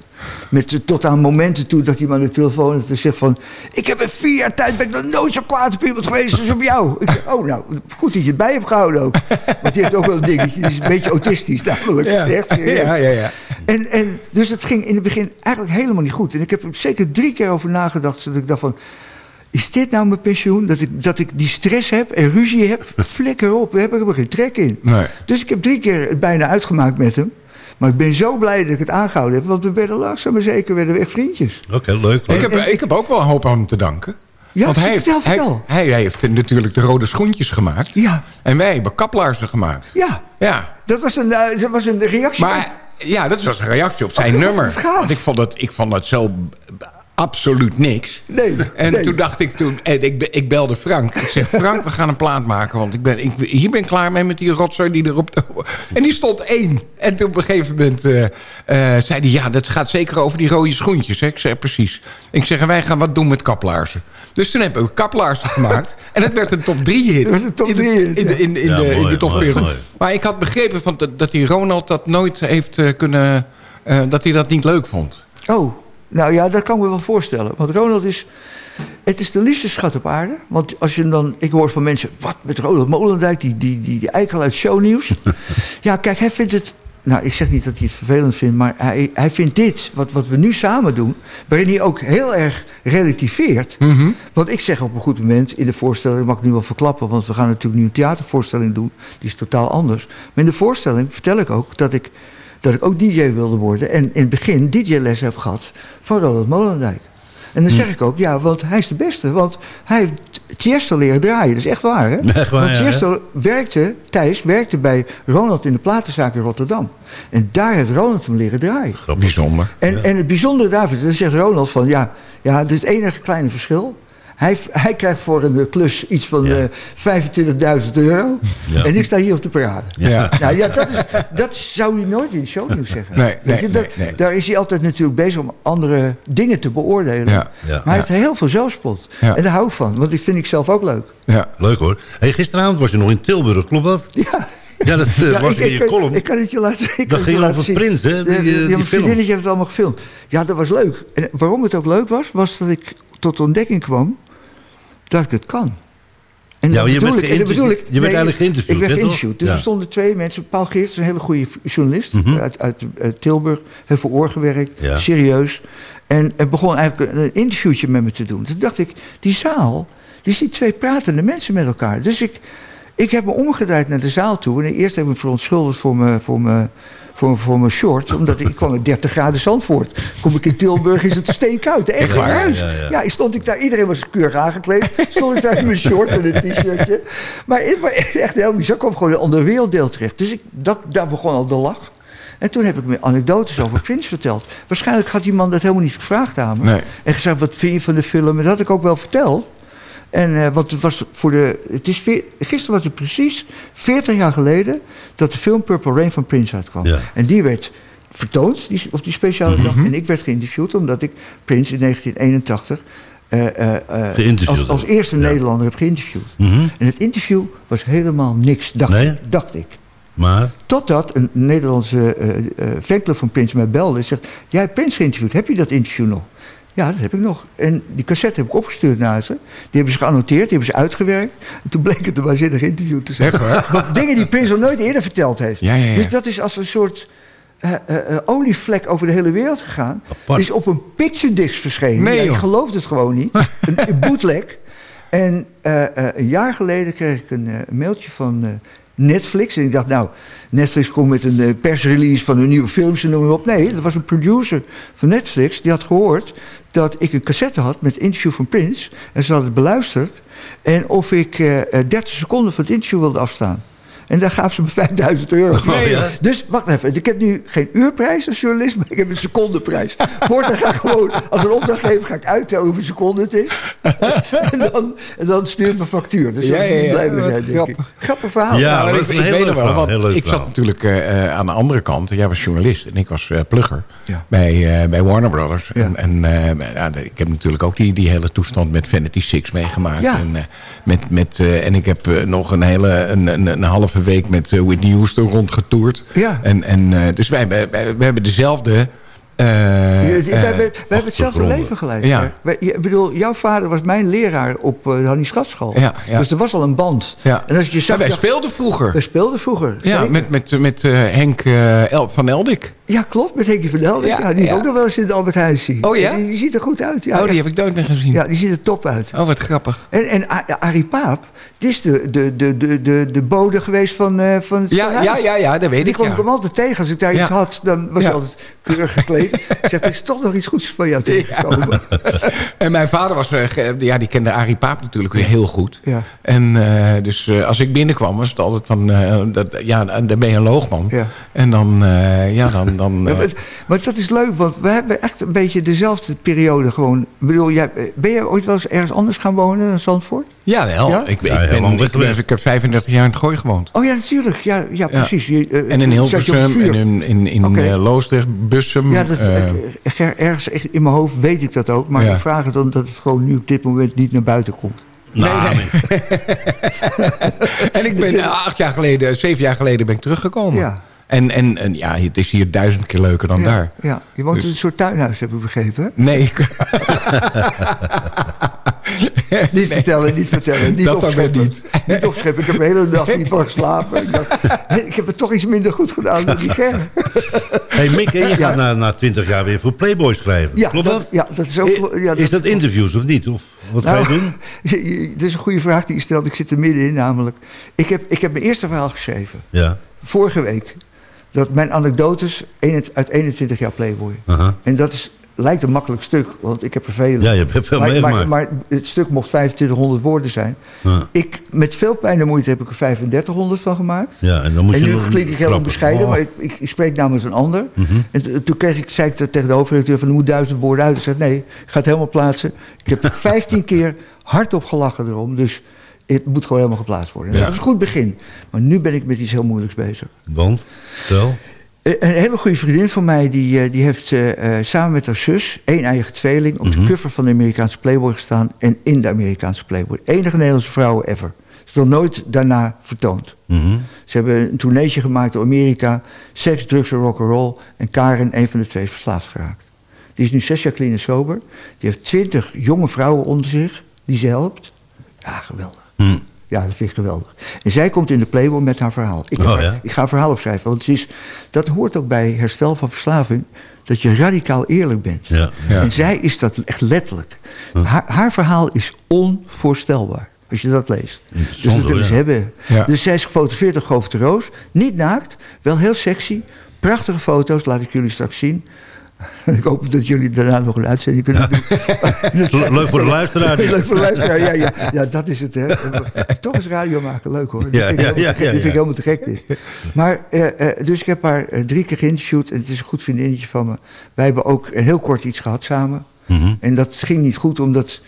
Met, eh, tot aan momenten toe dat aan de telefoon had en zegt van... Ik heb in vier jaar tijd ben ik nog nooit zo kwaad op iemand geweest als op jou. Ik zeg, oh nou, goed dat je het bij hebt gehouden ook. Want die heeft ook wel een dingetje. Die is een beetje autistisch namelijk. Ja. Echt. Ja, ja, ja. En, en, dus het ging in het begin eigenlijk helemaal niet goed. En ik heb er zeker drie keer over nagedacht. Dat ik dacht van, is dit nou mijn pensioen? Dat ik, dat ik die stress heb en ruzie heb? Flikker op, daar heb ik er geen trek in. Nee. Dus ik heb drie keer het bijna uitgemaakt met hem. Maar ik ben zo blij dat ik het aangehouden heb. Want we werden langzaam maar zeker werden we echt vriendjes. Oké, leuk. Ik leuk. heb, ik heb ook wel een hoop aan hem te danken. Ja, Want hij heeft, vertel, hij, vertel. hij heeft natuurlijk de rode schoentjes gemaakt. Ja. En wij hebben kaplaarzen gemaakt. Ja, Ja. dat was een, eh, dat was een reactie. Maar ja, dat was een reactie op zijn Oké, nummer. Want ik vond, het, ik vond het zo absoluut niks. Nee, En nee. toen dacht ik, toen, en ik, ik belde Frank. Ik zeg, Frank, we gaan een plaat maken. Want ik ben, ik, hier ben ik klaar mee met die rotzooi die erop... En die stond één. En toen op een gegeven moment eh, eh, zei hij... Ja, dat gaat zeker over die rode schoentjes. Hè? Ik zeg, precies. Ik zeg, en wij gaan wat doen met kaplaarzen. Dus toen hebben we kaplaarzen gemaakt. En het werd een top 3 hit. Dat was een top in de- 3 hit, In de, in de, in Ja, de, in mooi, de top mooi, 40. mooi. Maar ik had begrepen van dat, dat die Ronald dat nooit heeft eh, kunnen... eh, dat hij dat niet leuk vond. Oh, nou ja, dat kan ik me wel voorstellen. Want Ronald is... Het is de liefste schat op aarde. Want als je hem dan... Ik hoor van mensen... Wat met Ronald Molendijk? Die, die, die, die eikel uit shownieuws. ja, kijk, hij vindt het... Nou, ik zeg niet dat hij het vervelend vindt... maar hij, hij vindt dit, wat, wat we nu samen doen... waarin hij ook heel erg relativeert. Want ik zeg op een goed moment in de voorstelling... dat mag ik nu wel verklappen... want we gaan natuurlijk nu een theatervoorstelling doen. Die is totaal anders. Maar in de voorstelling vertel ik ook dat ik dat ik ook DJ wilde worden. En in het begin DJ-les heb gehad van Ronald Molendijk. En dan zeg ik ook, ja, want hij is de beste. Want hij heeft Tiesto leren draaien. Dat is echt waar, hè? Echt waar, want ja, Tiesto werkte, Thijs werkte bij Ronald in de platenzaak in Rotterdam. En daar heeft Ronald hem leren draaien. Bijzonder. En, en het bijzondere daarvan, dan zegt Ronald van... ja, ja dit is het enige kleine verschil. Hij, hij krijgt voor een eh, klus iets van eh 25.000 euro. Ja. En ik sta hier op de parade. Ja. Nou ja, dat, is, dat zou hij nooit in de shownieuws zeggen. Nee, Weet je, nee, dat- nee, nee. Daar is hij altijd natuurlijk bezig om andere dingen te beoordelen. Ja, ja. maar hij heeft heel veel zelfspot. En daar hou ik van, want die vind ik zelf ook leuk. Ja. Leuk hoor. Hey, gisteravond was je nog in Tilburg, klopt dat? Ja. Ja, dat eh, Ja, was ik, in je column. ik kan het je laten, kan Dat ging over zien. Prins, hè, die, eh, die, vriendinnetje heeft het allemaal gefilmd. Ja, dat was leuk. En waarom het ook leuk was, was dat ik tot de ontdekking kwam dat ik het kan. En Ja, je werd ik, en bedoel ik, eigenlijk geïnterviewd, Ik werd geïnterviewd. Dus Ja. er stonden twee mensen. Paul Geerts, een hele goede journalist Mhm. uit, uit Tilburg. Heeft voor oor gewerkt, Ja. serieus. En, en begon eigenlijk een, een interviewtje met me te doen. Toen dacht ik, die zaal, die ziet twee pratende mensen met elkaar. Dus ik, ik heb me omgedraaid naar de zaal toe. En eerst heb ik me verontschuldigd voor mijn, voor mijn, voor, voor mijn short. Omdat ik, kwam met 30 graden Zandvoort. Kom ik in Tilburg, is het steenkoud. Echt, waar? Ja, Ja, ja. ja. stond ik daar, iedereen was keurig aangekleed. Stond ik daar in mijn short en een t-shirtje. Maar echt heel bizar. Ik kwam gewoon in een ander werelddeel terecht. Dus ik, dat, daar begon al de lach. En toen heb ik me anekdotes over Prins verteld. Waarschijnlijk had die man dat helemaal niet gevraagd aan me. Nee. En gezegd, wat vind je van de film? En dat had ik ook wel verteld. En, want het was voor de. Het is gisteren was het precies 40 jaar geleden dat de film Purple Rain van Prince uitkwam. Ja. En die werd vertoond die, op die speciale dag. En ik werd geïnterviewd omdat ik Prince in 1981 eh, eh, als, als eerste Ja. Nederlander heb geïnterviewd. Mhm. En het interview was helemaal niks, dacht, Nee? ik, dacht ik. Maar, Totdat een Nederlandse fanclub van Prins mij belde en zegt... jij hebt Prins geïnterviewd, heb je dat interview nog? Ja, dat heb ik nog. En die cassette heb ik opgestuurd naar ze. Die hebben ze geannoteerd, die hebben ze uitgewerkt. En toen bleek het een waanzinnig interview te zijn. Dingen die Prins nog nooit eerder verteld heeft. Ja, ja, ja. Dus dat is als een soort eh, olievlek over de hele wereld gegaan. Apart. Is op een picture-disc verschenen. Nee, ik joh. geloofde het gewoon niet. een, een bootleg. En een jaar geleden kreeg ik een, mailtje van Netflix. En ik dacht, nou, Netflix komt met een persrelease van een nieuwe films en noem maar op. Nee, dat was een producer van Netflix. Die had gehoord dat ik een cassette had met interview van Prince. En ze hadden het beluisterd. En of ik eh, eh, 30 seconden van het interview wilde afstaan. En daar gaven ze me 5000 euro. Nee, ja. Dus wacht even, ik heb nu geen uurprijs als journalist, maar ik heb een secondeprijs. Voortaan ga ik gewoon, als een opdrachtgever, ga ik uittellen hoeveel seconden het is. en, dan, en dan stuur ik mijn factuur. Dus Ja, ja, blij mee zijn, denk ik. grappig. Grappig verhaal. Ja, Nou, ik, weet nog wel, verhaal, want heel leuk ik zat natuurlijk eh, eh, aan de andere kant. Jij was journalist en ik was eh, plugger Ja. bij, eh, bij Warner Brothers. Ja. En, en eh, ik heb natuurlijk ook die, die hele toestand met Vanity Six meegemaakt. Ja. En, eh, met, met, eh, en ik heb nog een hele een, een, een week met eh, Whitney Houston rondgetoerd. Ja. En, en, eh, dus wij, wij, wij- we hebben dezelfde... eh, eh, wij, wij- wij hebben hetzelfde leven geleid. Ja. Wij- Ik bedoel, jouw vader was mijn leraar op eh, de Hannie Schatschool. Ja, ja. Dus er was al een band. En als je zag, wij dacht- speelden vroeger. wij speelden vroeger. Ja, zeker. met, met, met Henk El- van Eldik. ja, klopt, met Henkie van Helden. Ja, die ook nog wel eens in de Albert Heijn zie. Oh ja? Die, die ziet er goed uit. Ja, oh, die heb ik nooit meer gezien. ja, die ziet er top uit. Oh, wat grappig. En, en Arie Paap, die is de, de, de, de, de, de bode geweest van, van het Ja, ja, ja, ja, dat weet Die ik, kwam ik hem altijd tegen. Als ik daar iets had, dan was hij altijd keurig gekleed. Weet. Ik er is toch nog iets goeds van jou tegengekomen. En mijn vader was, eh, ja, die kende Arie Paap natuurlijk weer heel goed. Ja. En eh, dus eh, als ik binnenkwam was het altijd van, eh, dat, ja, dan ben je een loogman. Ja. En dan, ja, dan... dan maar, maar dat is leuk, want we hebben echt een beetje dezelfde periode gewoon. Ik bedoel, jij, ben je ooit wel eens ergens anders gaan wonen dan Zandvoort? Jawel, Ja? ik, ik, Ja, ben, ik, ben, ik heb 35 jaar in het Gooi gewoond. Oh ja, natuurlijk. Ja, ja precies. Je, eh, En in Hilversum en in, in, in eh, Loosdrecht, Bussum. Ja, dat, eh, ergens echt in mijn hoofd weet ik dat ook. Maar Ja. ik vraag het omdat het gewoon nu op dit moment niet naar buiten komt. Nou, en ik ben eh, acht jaar geleden, zeven jaar geleden ben ik teruggekomen. Ja. En, en, en ja, het is hier duizend keer leuker dan ja, daar. Ja. Je woont Dus- in een soort tuinhuis, heb ik begrepen. hè? Nee, Niet vertellen, niet vertellen. Niet Dat dan opscheppen. niet. Niet opscheppen. Ik heb de hele dag niet van geslapen. Ik, dacht, ik heb het toch iets minder goed gedaan dan die Ger. hey Mick, je Ja. gaat na, na 20 jaar weer voor Playboy schrijven. Ja, Klopt dat, dat? ja, dat is ook... Ja, is dat interviews of niet? Of wat ga je Nou, doen? Dit is een goede vraag die je stelt. Ik zit er middenin namelijk. Ik heb, ik heb mijn eerste verhaal geschreven. Ja. Vorige week. Dat mijn anekdotes uit 21 jaar Playboy. En dat is, lijkt een makkelijk stuk, want ik heb er vele. Ja, je hebt veel maar, maar, meegemaakt. maar het stuk mocht 2500 woorden zijn. Ja. Ik, met veel pijn en moeite heb ik er 3500 van gemaakt. Ja, en dan moet en je nu klink ik heel trappen. onbescheiden, Oh. maar ik, ik, ik spreek namens een ander. Mhm. En to- toen kreeg ik, zei ik tegen de hoofdredacteur van, er moet duizend woorden uit. Ik zei, nee, ik ga het helemaal plaatsen. Ik heb 15 keer hardop gelachen erom, dus het moet gewoon helemaal geplaatst worden. Ja. Dat is een goed begin. Maar nu ben ik met iets heel moeilijks bezig. Want? Stel. Eh, Een hele goede vriendin van mij, die, eh, die heeft eh, samen met haar zus, één eigen tweeling, op Mhm. de cover van de Amerikaanse Playboy gestaan en in de Amerikaanse Playboy. Enige Nederlandse vrouw ever. Ze is nog nooit daarna vertoond. Mhm. Ze hebben een tourneetje gemaakt door Amerika, seks, drugs en rock'n'roll. En Karen, een van de twee, is verslaafd geraakt. Die is nu zes jaar clean en sober. Die heeft twintig jonge vrouwen onder zich, die ze helpt. Ja, geweldig. Hm. Ja, dat vind ik geweldig. En zij komt in de Playboy met haar verhaal. Ik, Oh, haar- ja? ik ga een verhaal opschrijven. Want ze is, dat hoort ook bij herstel van verslaving. Dat je radicaal eerlijk bent. Ja. Ja. En zij is dat echt letterlijk. Haar, haar verhaal is onvoorstelbaar. Als je dat leest. Dus dat willen hoor, ze ja. hebben. Ja. Dus zij is gefotografeerd door Goof de Roos. Niet naakt, wel heel sexy. Prachtige foto's, laat ik jullie straks zien. Ik hoop dat jullie daarna nog een uitzending kunnen doen. Le- Leuk voor de luisteraar. Leuk voor de luisteraar, ja, ja. ja, dat is het. Hè. Toch eens radio maken, leuk hoor. Dat Ja, vind ik ja, helemaal ja, te gek. vind ik helemaal te gek dit. Maar, eh, eh, dus ik heb haar eh, drie keer geïnterviewd en het is een goed vriendinnetje van me. Wij hebben ook heel kort iets gehad samen. Mhm. En dat ging niet goed omdat...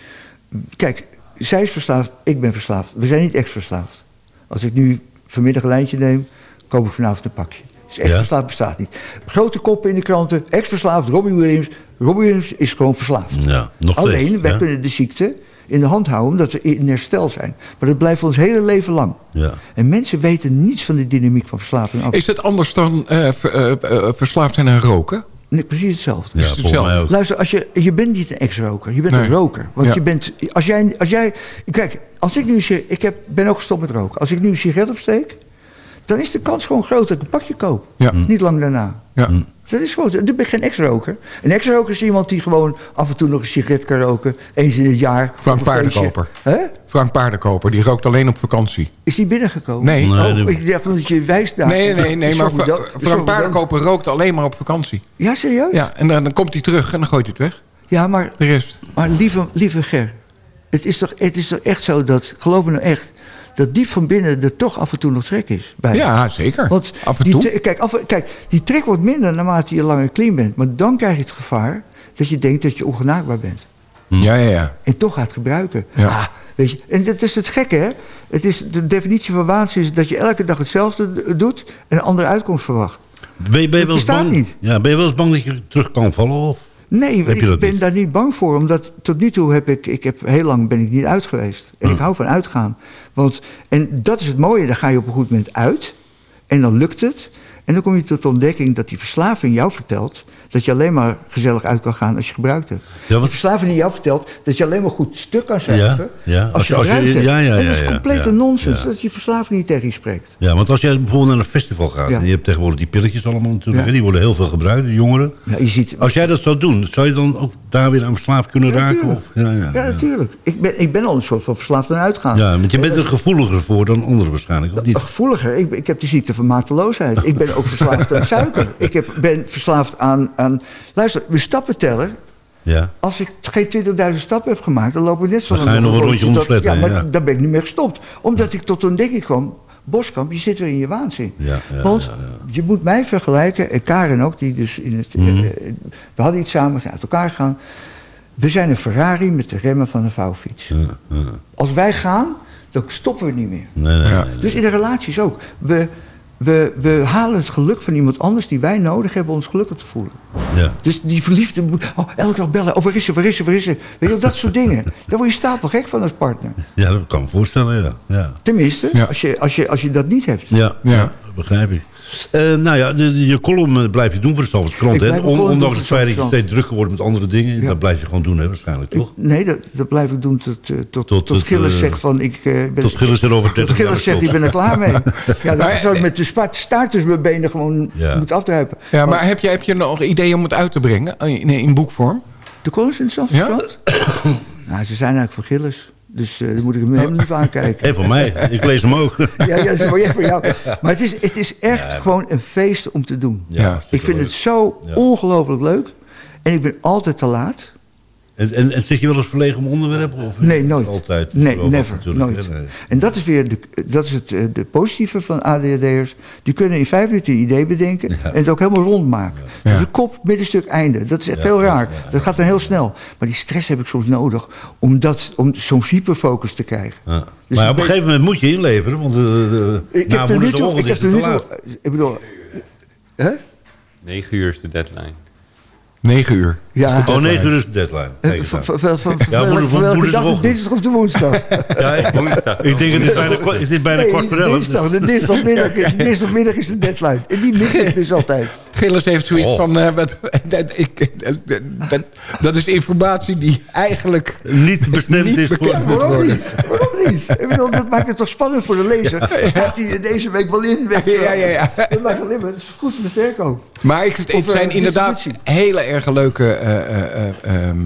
Kijk, zij is verslaafd, ik ben verslaafd. We zijn niet ex-verslaafd. Als ik nu vanmiddag een lijntje neem, koop ik vanavond een pakje. Dus ex-verslaafd bestaat niet. Grote koppen in de kranten, ex-verslaafd, Robbie Williams. Robbie Williams is gewoon verslaafd. Ja, nog Alleen, steeds, wij ja. kunnen de ziekte in de hand houden omdat we in herstel zijn. Maar dat blijft ons hele leven lang. Ja. En mensen weten niets van de dynamiek van verslaving af. is het anders dan eh, ver- eh, eh, verslaafd zijn aan roken? Nee, precies hetzelfde. Ja, Is het volgens mij zelf? ook. Luister, als je, je bent niet een ex-roker. Je bent Nee. een roker. Want Ja. je bent... Als jij, als jij... Kijk, als ik nu... Ik heb, ben ook gestopt met roken. Als ik nu een sigaret opsteek... Dan is de kans gewoon groot dat ik een pakje koop. Ja. Niet lang daarna. Ja. Dat is gewoon... Ik ben geen ex-roker. Een ex-roker is iemand die gewoon af en toe nog een sigaret kan roken. Eens in het jaar. Frank. Paardenkoper. Hè? Frank Paardenkoper, die rookt alleen op vakantie. Is die binnengekomen? Nee. Nee, Oh, ik dacht dat je wijst naar... Nee, nee, nee, maar Fra- sorry, Frank Paardenkoper rookt alleen maar op vakantie. Ja, serieus? Ja, en dan, dan komt hij terug en dan gooit hij het weg. Ja, maar De rest. Maar lieve, lieve Ger, het is, toch, het is toch echt zo dat, geloof me nou echt, dat diep van binnen er toch af en toe nog trek is. Bij. Ja, zeker. Want Af en die toe. Kijk, af, kijk, die trek wordt minder naarmate je langer clean bent. Maar dan krijg je het gevaar dat je denkt dat je ongenaakbaar bent. Ja, ja, ja. En toch gaat gebruiken. Ja. Ah, weet je, en dat is het gekke, hè? Het is, de definitie van waanzin is dat je elke dag hetzelfde doet en een andere uitkomst verwacht. Ben je, ben je Het wel eens bestaat bang? niet. Ja, ben je wel eens bang dat je terug kan vallen? Of? Nee, Heb ik ben niet? daar niet bang voor. Omdat tot nu toe heb ik, ik heb heel lang ben ik niet uit geweest. En ik hou van uitgaan. Want, en dat is het mooie, dan ga je op een goed moment uit. En dan lukt het. En dan kom je tot de ontdekking dat die verslaving jou vertelt... dat je alleen maar gezellig uit kan gaan als je gebruikt hebt. Ja, want- Die verslaving die jou vertelt dat je alleen maar goed stuk kan schrijven... Ja, ja. als, Als je gebruikt hebt. ja, ja, dat is complete nonsens. Dat je verslaving niet tegen je spreekt. Ja, want als jij bijvoorbeeld naar een festival gaat... En je hebt tegenwoordig die pilletjes allemaal natuurlijk... Die worden heel veel gebruikt, de jongeren. Ja, je ziet, Als jij dat zou doen, zou je dan ook daar weer aan verslaafd kunnen Ja, raken? Of, ja, ja, Ja, natuurlijk. Ik ben, ik ben al een soort van verslaafd aan uitgaan. ja, want je bent En er gevoeliger voor dan anderen waarschijnlijk, of niet? Gevoeliger. Ik, ik heb de ziekte van mateloosheid. Ik ben ook verslaafd aan suiker. Ik heb, ben verslaafd aan, aan... Luister, mijn stappenteller... Ja. Als ik geen 20.000 stappen heb gemaakt... dan loop ik net zo Dan ga je nog een rondje Ja, maar dan ben ik niet meer gestopt. Omdat ik tot een ontdekking kwam... Boskamp, je zit weer in je waanzin. Ja, ja, Want je moet mij vergelijken... en Karen ook, die dus in het... Mhm. eh, eh, we hadden iets samen, we zijn uit elkaar gegaan. We zijn een Ferrari met de remmen van een vouwfiets. Als wij gaan, dan stoppen we niet meer. Nee, nee, nee, nee. Dus in de relaties ook. We, we, we halen het geluk van iemand anders die wij nodig hebben om ons gelukkig te voelen. Ja. Dus die verliefde moet oh, elke dag bellen. Oh, waar is ze, waar is ze, waar is ze? Weet je dat soort dingen. Daar word je stapelgek van als partner. ja, dat kan ik me voorstellen, ja. Ja, Tenminste, Ja. als, je, als, je, als je dat niet hebt. ja, ja. dat begrijp ik. Eh, nou ja, de- de- je column eh, blijf je doen voor de Zandvoortskrant, hè? Ondanks het de feit dat je steeds drukker wordt met andere dingen. Ja. Dat blijf je gewoon doen, hè, waarschijnlijk, toch? Nee, dat, dat blijf ik doen tot, eh, tot, tot, Gilles zegt van... Ik, eh, ben, tot Gilles er over 30 Tot Gilles zegt, ik ben er klaar mee. ja, dat is ook met de staart tussen mijn benen gewoon Ja. moet afdruipen. Ja, maar heb je, heb je nog idee om het uit te brengen in, in boekvorm? De columns in de Zandvoortskrant? nou, ze zijn eigenlijk voor Gilles. Dus eh dan moet ik hem helemaal niet aankijken. En voor mij, ik lees hem ook. Ja, ja, dat is voor jou. voor jou. Maar het is, het is echt gewoon een feest om te doen. Ja, ik vind leuk. het zo Ja. ongelooflijk leuk. En ik ben altijd te laat. En, en, en zit je wel eens verlegen om onderwerpen? Of Nee, nooit. Altijd? Nee, never. natuurlijk, Nooit. Nee. En dat is weer de, dat is het, eh, de positieve van ADHD'ers. Die kunnen in vijf minuten een idee bedenken en het ook helemaal rondmaken. Dus de kop, middenstuk, einde. Dat is echt heel raar. Dat gaat dan heel snel. Maar die stress heb ik soms nodig om, dat, om zo'n hyperfocus te krijgen. Ja. Dus maar ik op een gegeven moment moet je inleveren, want de, de, Ik na heb er nu toe... Ik heb het er te nu laat. toe... Ik bedoel... Hè? 9 uur is de deadline. 9 uur. Ja. Oh, 9 uur is de deadline. Eh, Kijk eens van- Ja, welke- van welke dag? De dinsdag of de woensdag? Ja, ik, ik denk het is bijna, het is bijna Nee, kwart voor elf. dinsdag, de dinsdagmiddag, de dinsdagmiddag is de deadline. En die mis ik dus altijd. Gilles heeft zoiets Oh. van... eh, wat, dat, ik, dat, dat is informatie die eigenlijk... Niet bestemd niet is voor... Waarom niet? Waarom niet? Ik bedoel, dat maakt het toch spannend voor de lezer. Staat hij deze week wel in? Weet je wel? Ja, ja, ja. Dat maakt alleen maar, het is goed voor de verkoop. Maar ik, het Of, eh, zijn inderdaad hele erg leuke eh, eh, eh, ehm,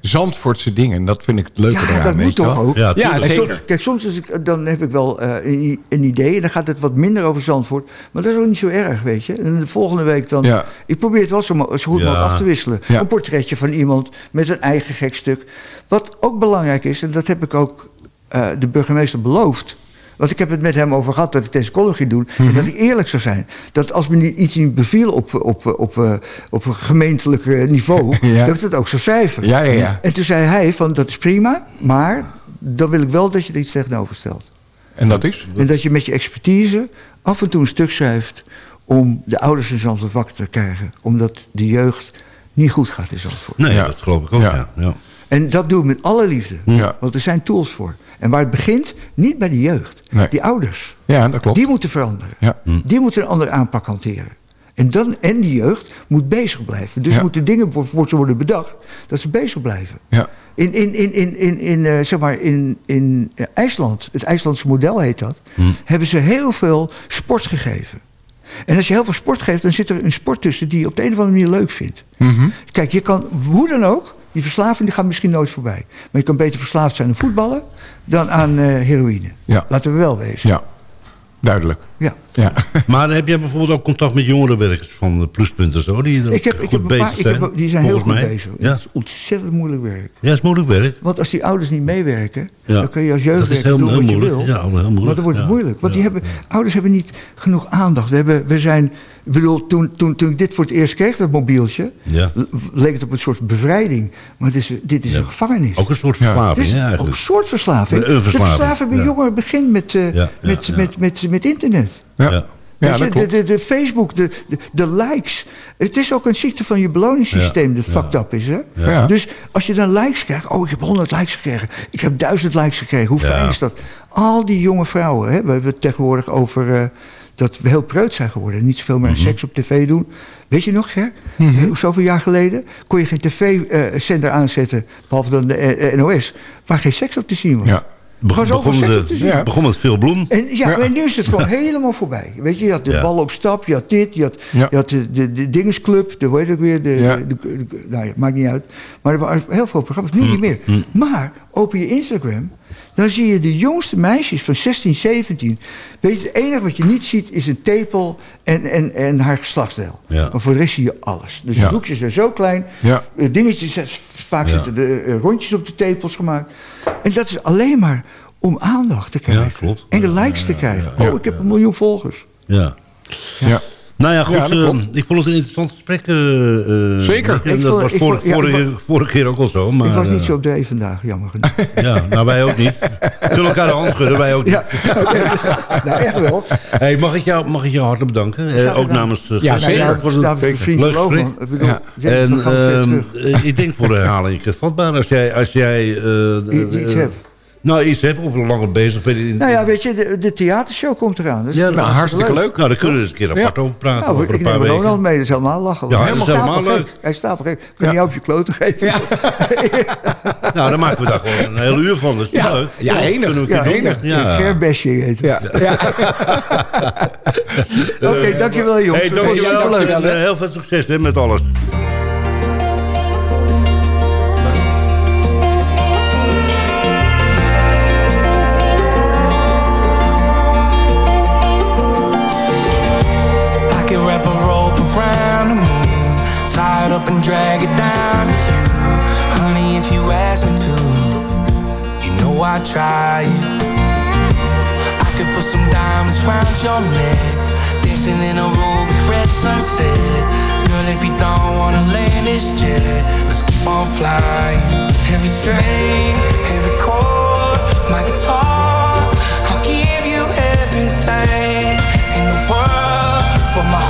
Zandvoortse dingen. Dat vind ik het leuke Ja, eraan. dat moet toch wel. ook? Ja, zeker. soms- kijk, soms is ik, dan heb ik wel eh, een, een idee en dan gaat het wat minder over Zandvoort. Maar dat is ook niet zo erg, weet je. En de volgende week dan... Ja. Ik probeer het wel zo, zo goed Ja. mogelijk af te wisselen. Ja. Een portretje van iemand met een eigen gek stuk. Wat ook belangrijk is, en dat heb ik ook eh, de burgemeester beloofd... Want ik heb het met hem over gehad dat ik deze column ging doen. En Mhm. dat ik eerlijk zou zijn. Dat als me niet, iets niet beviel op, op, op, eh, op een gemeentelijk niveau... Ja. dat ik het ook zou schrijven. Ja, ja, ja. En toen zei hij van dat is prima, maar dan wil ik wel dat je er iets tegenover stelt. En dat is? En dat je met je expertise af en toe een stuk schrijft om de ouders in Zandvoort wakker te krijgen. Omdat de jeugd niet goed gaat in Zandvoort. Nee, Ja. dat geloof ik ook, Ja. ja. ja. En dat doe ik met alle liefde. Ja. Want er zijn tools voor. En waar het begint, niet bij de jeugd. Nee. Die ouders. Ja, dat klopt. Die moeten veranderen. Ja. Die moeten een andere aanpak hanteren. En, dan, en die jeugd moet bezig blijven. Dus Ja. moeten dingen voor, voor ze worden bedacht dat ze bezig blijven. Ja. In, in, in, in, in, in, eh, zeg maar in, in eh, IJsland, het IJslandse model heet dat, hebben ze heel veel sport gegeven. En als je heel veel sport geeft, dan zit er een sport tussen die je op de een of andere manier leuk vindt. Mhm. Kijk, je kan, hoe dan ook, die verslaving die gaat misschien nooit voorbij. Maar je kan beter verslaafd zijn aan voetballen dan aan eh, heroïne. Ja. Laten we wel wezen. Ja, duidelijk. Ja. Ja. Maar heb jij bijvoorbeeld ook contact met jongerenwerkers van de pluspunten zo? Die er Ik heb, goed ik heb bezig paar, ik zijn, heb, die zijn heel goed mij? bezig. Ja. Dat is ontzettend moeilijk werk. ja, het is moeilijk werk. Want als die ouders niet meewerken, Ja. dan kun je als jeugdwerker doen heel wat je wil. Ja, heel moeilijk. Maar dan wordt het Ja. moeilijk. Want Ja. die hebben, ouders hebben niet genoeg aandacht. We, hebben, we zijn, ik bedoel, toen, toen, toen ik dit voor het eerst kreeg, dat mobieltje, Ja. leek het op een soort bevrijding. Maar het is, dit is Ja. een gevangenis. Ook een soort Ja. verslaving, Het hè, ook een soort verslaving. Een verslaving, De verslaving bij ja. jongeren begint met, eh, Ja, ja, met, ja. Met, met, met internet. Ja. Ja. Ja, je, de, de, de Facebook, de, de, de likes. Het is ook een ziekte van je beloningssysteem dat fucked up is. Hè? Ja. Dus als je dan likes krijgt. Oh, ik heb 100 likes gekregen. Ik heb 1000 likes gekregen. Hoe Ja. fijn is dat? Al die jonge vrouwen. Hè? We hebben het tegenwoordig over eh, dat we heel preut zijn geworden. Niet zoveel meer Mhm. seks op tv doen. Weet je nog, Ger? Eh, Zoveel jaar geleden kon je geen tv-zender aanzetten. Behalve dan de eh, eh, NOS. Waar geen seks op te zien was. Ja. Begon, begon, de- begon met veel bloem. En, ja, en nu is het gewoon helemaal voorbij. Weet je, je had de ballen op stap, je had dit, je had, Ja. je had de, de, de Dingensclub, de, hoe heet het ook weer, de, nou ja, maakt niet uit. Maar er waren heel veel programma's, nu niet meer. Maar open je Instagram, dan zie je de jongste meisjes van 16, 17. Weet je, het enige wat je niet ziet is een tepel en, en, en haar geslachtsdeel. Maar voor de rest zie je alles. Dus de broekjes zijn zo klein, dingetjes, vaak Ja. zitten de eh, rondjes op de tepels gemaakt. En dat is alleen maar om aandacht te krijgen. Ja, klopt. En de likes te krijgen. ja, oh, ik heb een miljoen volgers. Ja. Ja. Nou ja, goed. Ja, eh, ik vond het een interessant gesprek. eh, eh, Zeker. en Ik dat vond- was ik vorige, vond- ja, ik vorige, vorige keer ook al zo. Maar, ik was niet zo op dreef vandaag, jammer genoeg. Ja, nou wij ook niet. We zullen elkaar de hand schudden, wij ook niet. ja, nou echt wel. Hey, mag, ik jou, mag ik jou hartelijk bedanken? Eh, ook namens uh, Ja, Nou zeker. was een daar ben ik vriend leuk van ook, gesprek. man. Ik bedoel, Ja. En ehm, eh, ik denk voor de herhaling vatbaar als jij... Als jij eh, Iets- iets hebt. Nou, iets hebt of langer bezig bent. in- Nou ja, weet je, de, de theatershow komt eraan. Dus Ja, Nou, hartstikke leuk. Nou, daar kunnen we eens een keer apart over praten. Nou, over ik een paar neem weken. Ronald mee, dat is helemaal lachen. Ja, helemaal leuk. Hij staat gek. Kun Ja. je jou op je kloten geven? Ja, Nou, dan maken we daar gewoon een hele uur van. Dat is Ja. leuk. Ja, enig. Kunnen we een ja, enig. Ja. Gerbashing heet het. Ja. Ja. Oké, dankjewel jongens. Hey, dankjewel. heel veel succes hè, met alles. And drag it down to you. Honey, if you ask me to, you know I'd try. I could put some diamonds round your neck, dancing in a ruby red sunset. Girl, if you don't wanna land this jet, let's keep on flying. Every string, every chord, my guitar, I'll give you everything in the world but my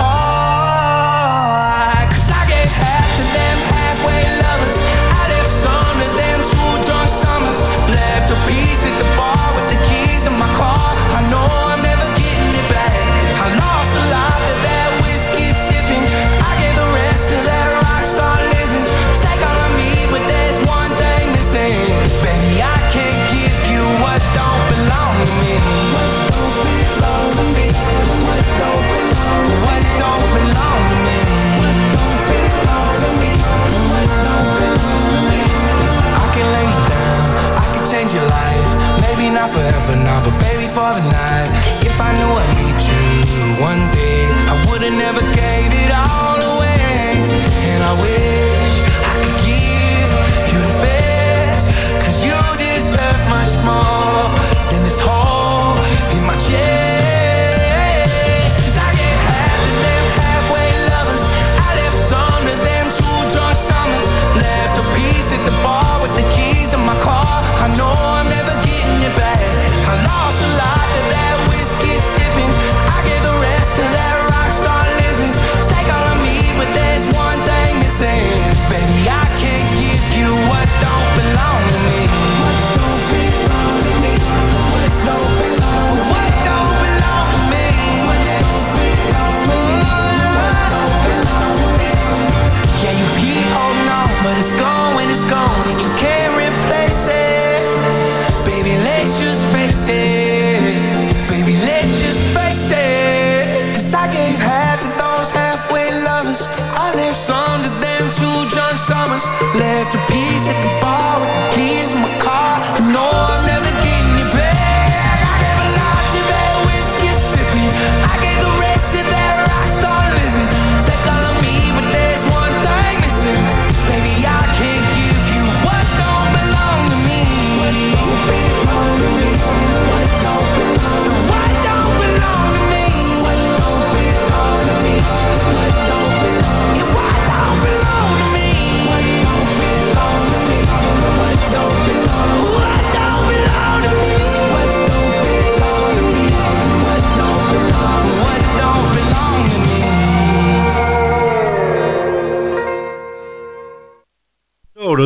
forever now, but baby for the night. If I knew I'd meet you one day, I would've never gave it all away. And I wish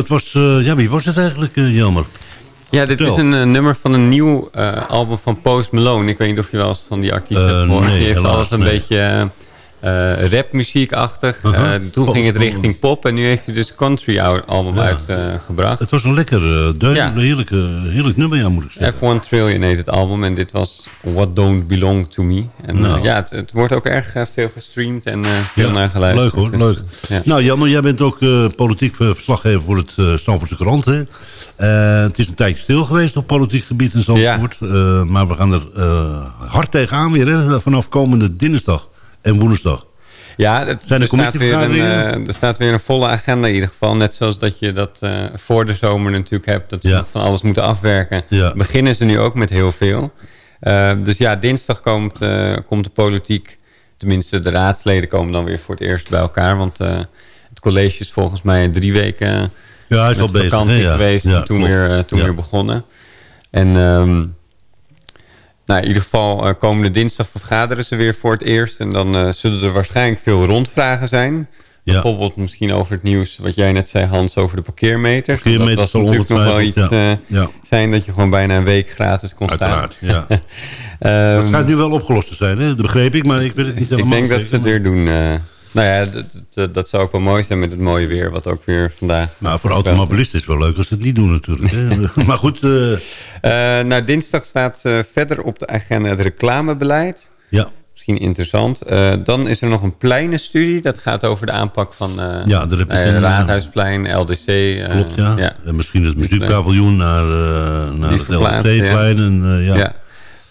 dat was... eh, ja, wie was het eigenlijk, eh, jammer? Ja, dit is een eh, nummer van een nieuw album van Post Malone. Ik weet niet of je wel eens van die artiest Eh, hebt gehoord. nee, die heeft alles een nee. beetje... eh, eh, rapmuziekachtig. Eh, toen Oh, ging het oh. richting pop. En nu heeft hij dus country al- album Ja. uitgebracht. Het was een lekker, uh, deun, Ja. heerlijk, eh, heerlijk nummer, ja, moet ik zeggen. F1 Trillion heet het album. En dit was What Don't Belong To Me. En Nou. eh, ja, het, het wordt ook erg eh, veel gestreamd en eh, veel Ja, naar geluisterd. Leuk hoor, Dus, leuk. Nou Jan, jij bent ook eh, politiek eh, verslaggever voor het uh, Zandvoortse krant. Hè? Eh, het is een tijdje stil geweest op politiek gebied in Zandvoort. Eh, maar we gaan er eh, hard tegenaan weer hè, vanaf komende dinsdag en woensdag. Ja, het, Zijn er staat weer een, eh, er staat weer een volle agenda in ieder geval. Net zoals dat je dat eh, voor de zomer natuurlijk hebt. Dat ze Ja. van alles moeten afwerken. Ja. Beginnen ze nu ook met heel veel. Eh, dus ja, dinsdag komt, komt de politiek... Tenminste, de raadsleden komen dan weer voor het eerst bij elkaar. Want het college is volgens mij drie weken Ja, hij is bezig. vakantie hè, ja. geweest. Ja, en toen, klopt. weer, toen Ja. weer begonnen. En ehm, nou, in ieder geval eh, komende dinsdag vergaderen ze weer voor het eerst. En dan eh, zullen er waarschijnlijk veel rondvragen zijn. Ja. Bijvoorbeeld misschien over het nieuws wat jij net zei Hans over de parkeermeters. Want Parkeermeters dat was natuurlijk nog wel iets eh, ja. Zijn dat je gewoon bijna een week gratis kon Uiteraard, staan. ja. Ehm, dat gaat nu wel opgelost te zijn, hè? dat begreep ik, maar ik weet het niet ik helemaal. denk dat ze het weer doen. Nou ja, dat, zou ook wel mooi zijn met het mooie weer. Wat ook weer vandaag... Maar voor automobilisten is het wel leuk als ze het niet doen natuurlijk. Hè? maar goed, Eh, nou, dinsdag staat verder op de agenda het reclamebeleid. ja. Misschien interessant. Eh, dan is er nog een pleinenstudie. Dat gaat over de aanpak van Ja, een, Raadhuisplein, LDC. Klopt, ja. En misschien het muziekpaviljoen naar, naar Die het ja. Ja.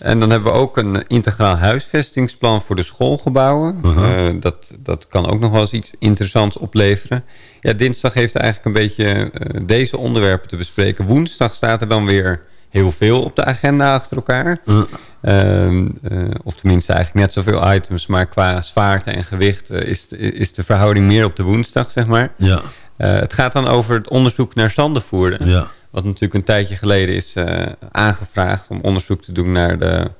En dan hebben we ook een integraal huisvestingsplan voor de schoolgebouwen. Uh-huh. Eh, dat, dat kan ook nog wel eens iets interessants opleveren. Ja, dinsdag heeft eigenlijk een beetje eh, deze onderwerpen te bespreken. Woensdag staat er dan weer heel veel op de agenda achter elkaar. Uh. Ehm, eh, of tenminste eigenlijk net zoveel items. Maar qua zwaarte en gewicht is, de, is de verhouding meer op de woensdag, zeg maar. Ja. Het gaat dan over het onderzoek naar zandenvoerder. Ja. Wat natuurlijk een tijdje geleden is eh, aangevraagd om onderzoek te doen naar de,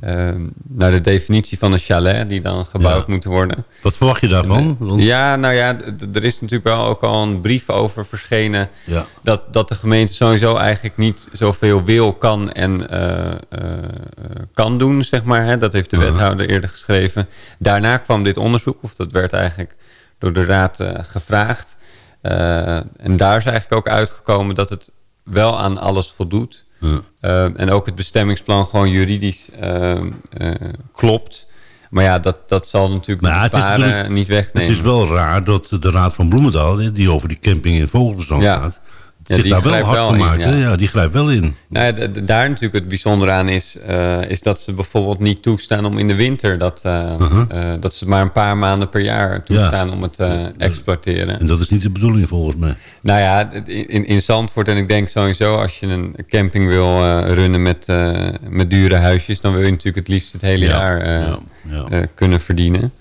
eh, naar de definitie van een chalet die dan gebouwd Ja. moet worden. Wat verwacht je daarvan? Want- Ja, nou ja, er is natuurlijk wel ook al een brief over verschenen Ja. dat, dat de gemeente sowieso eigenlijk niet zoveel wil, kan en eh, eh, kan doen, zeg maar. Hè. Dat heeft de wethouder eerder geschreven. Daarna kwam dit onderzoek, of dat werd eigenlijk door de raad eh, gevraagd. Eh, en daar is eigenlijk ook uitgekomen dat het wel aan alles voldoet. Ja. Eh, en ook het bestemmingsplan gewoon juridisch eh, eh, klopt. Maar ja, dat, dat zal natuurlijk Maar de het is niet wegnemen. Het is wel raar dat de Raad van Bloemendaal, die over die camping in Vogelbezand Ja. gaat, Ja, die daar wel hard wel voor in, ja. die grijpt wel in. Nou, ja, daar natuurlijk het bijzondere aan is, eh, is dat ze bijvoorbeeld niet toestaan om in de winter dat, eh, Uh-huh. eh, dat ze maar een paar maanden per jaar toestaan om het te exploiteren. En dat is niet de bedoeling volgens mij. Nou ja, in, in Zandvoort en ik denk sowieso als je een camping wil runnen met, met dure huisjes, dan wil je natuurlijk het liefst het hele Ja, jaar ja, ja. kunnen verdienen.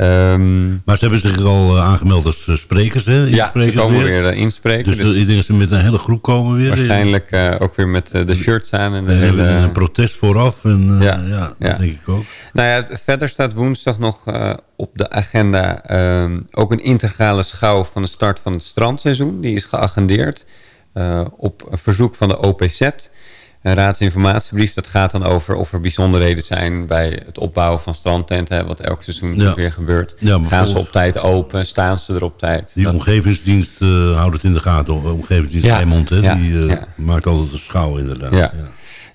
Ehm, Maar ze hebben zich al eh, aangemeld als eh, sprekers, hè? ja, ze komen weer eh, inspreken. Dus, ik denk dat ze met een hele groep komen weer. waarschijnlijk ook weer met de shirts aan en de hele... en een protest vooraf. En, Ja, ja, dat ja. denk ik ook. Nou ja, verder staat woensdag nog op de agenda ehm, ook een integrale schouw van de start van het strandseizoen. Die is geagendeerd op verzoek van de OPZ. Een raadsinformatiebrief, dat gaat dan over of er bijzonderheden zijn bij het opbouwen van strandtenten, hè, wat elk seizoen Ja. weer gebeurt. Ja, Gaan ze op tijd open? Staan ze er op tijd? Die Dat- omgevingsdienst uh, houdt het in de gaten. Omgevingsdienst Ja, hè? die uh, ja. maakt altijd een schouw inderdaad. Ja.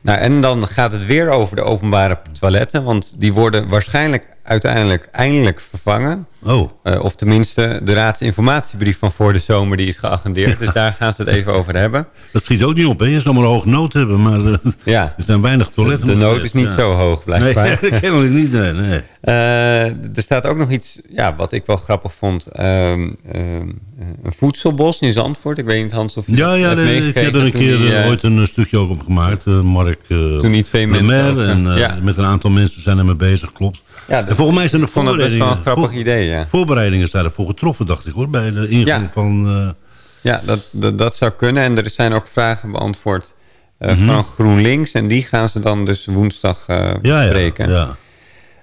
Nou, en dan gaat het weer over de openbare toiletten. Want die worden waarschijnlijk uiteindelijk eindelijk vervangen. Oh. Uh, of tenminste, de raadsinformatiebrief van voor de zomer die is geagendeerd. Dus daar gaan ze het even over hebben. Dat schiet ook niet op, hè? Je zal maar een hoge nood hebben, maar uh, ja. er zijn weinig toiletten. De nood is niet ja. zo hoog, blijkbaar. Nee, kennelijk niet, nee. nee. Uh, er staat ook nog iets, ja, wat ik wel grappig vond. Um, um, een voedselbos in Zandvoort. Ik weet niet, Hans, of je Ja, ja nee, ik heb er een keer die, ooit een stukje ook op gemaakt. Mark toen die twee mensen en met een aantal mensen zijn er mee bezig, klopt. Ja, en volgens mij zijn er voorbereidingen. wel een grappig idee, ja. Voorbereidingen zijn ervoor getroffen, dacht ik hoor, bij de ingang ja. van... Uh, ja, dat, dat, dat, zou kunnen. En er zijn ook vragen beantwoord uh, Mhm. mm -hmm. van GroenLinks. En die gaan ze dan dus woensdag uh, bespreken. Ja,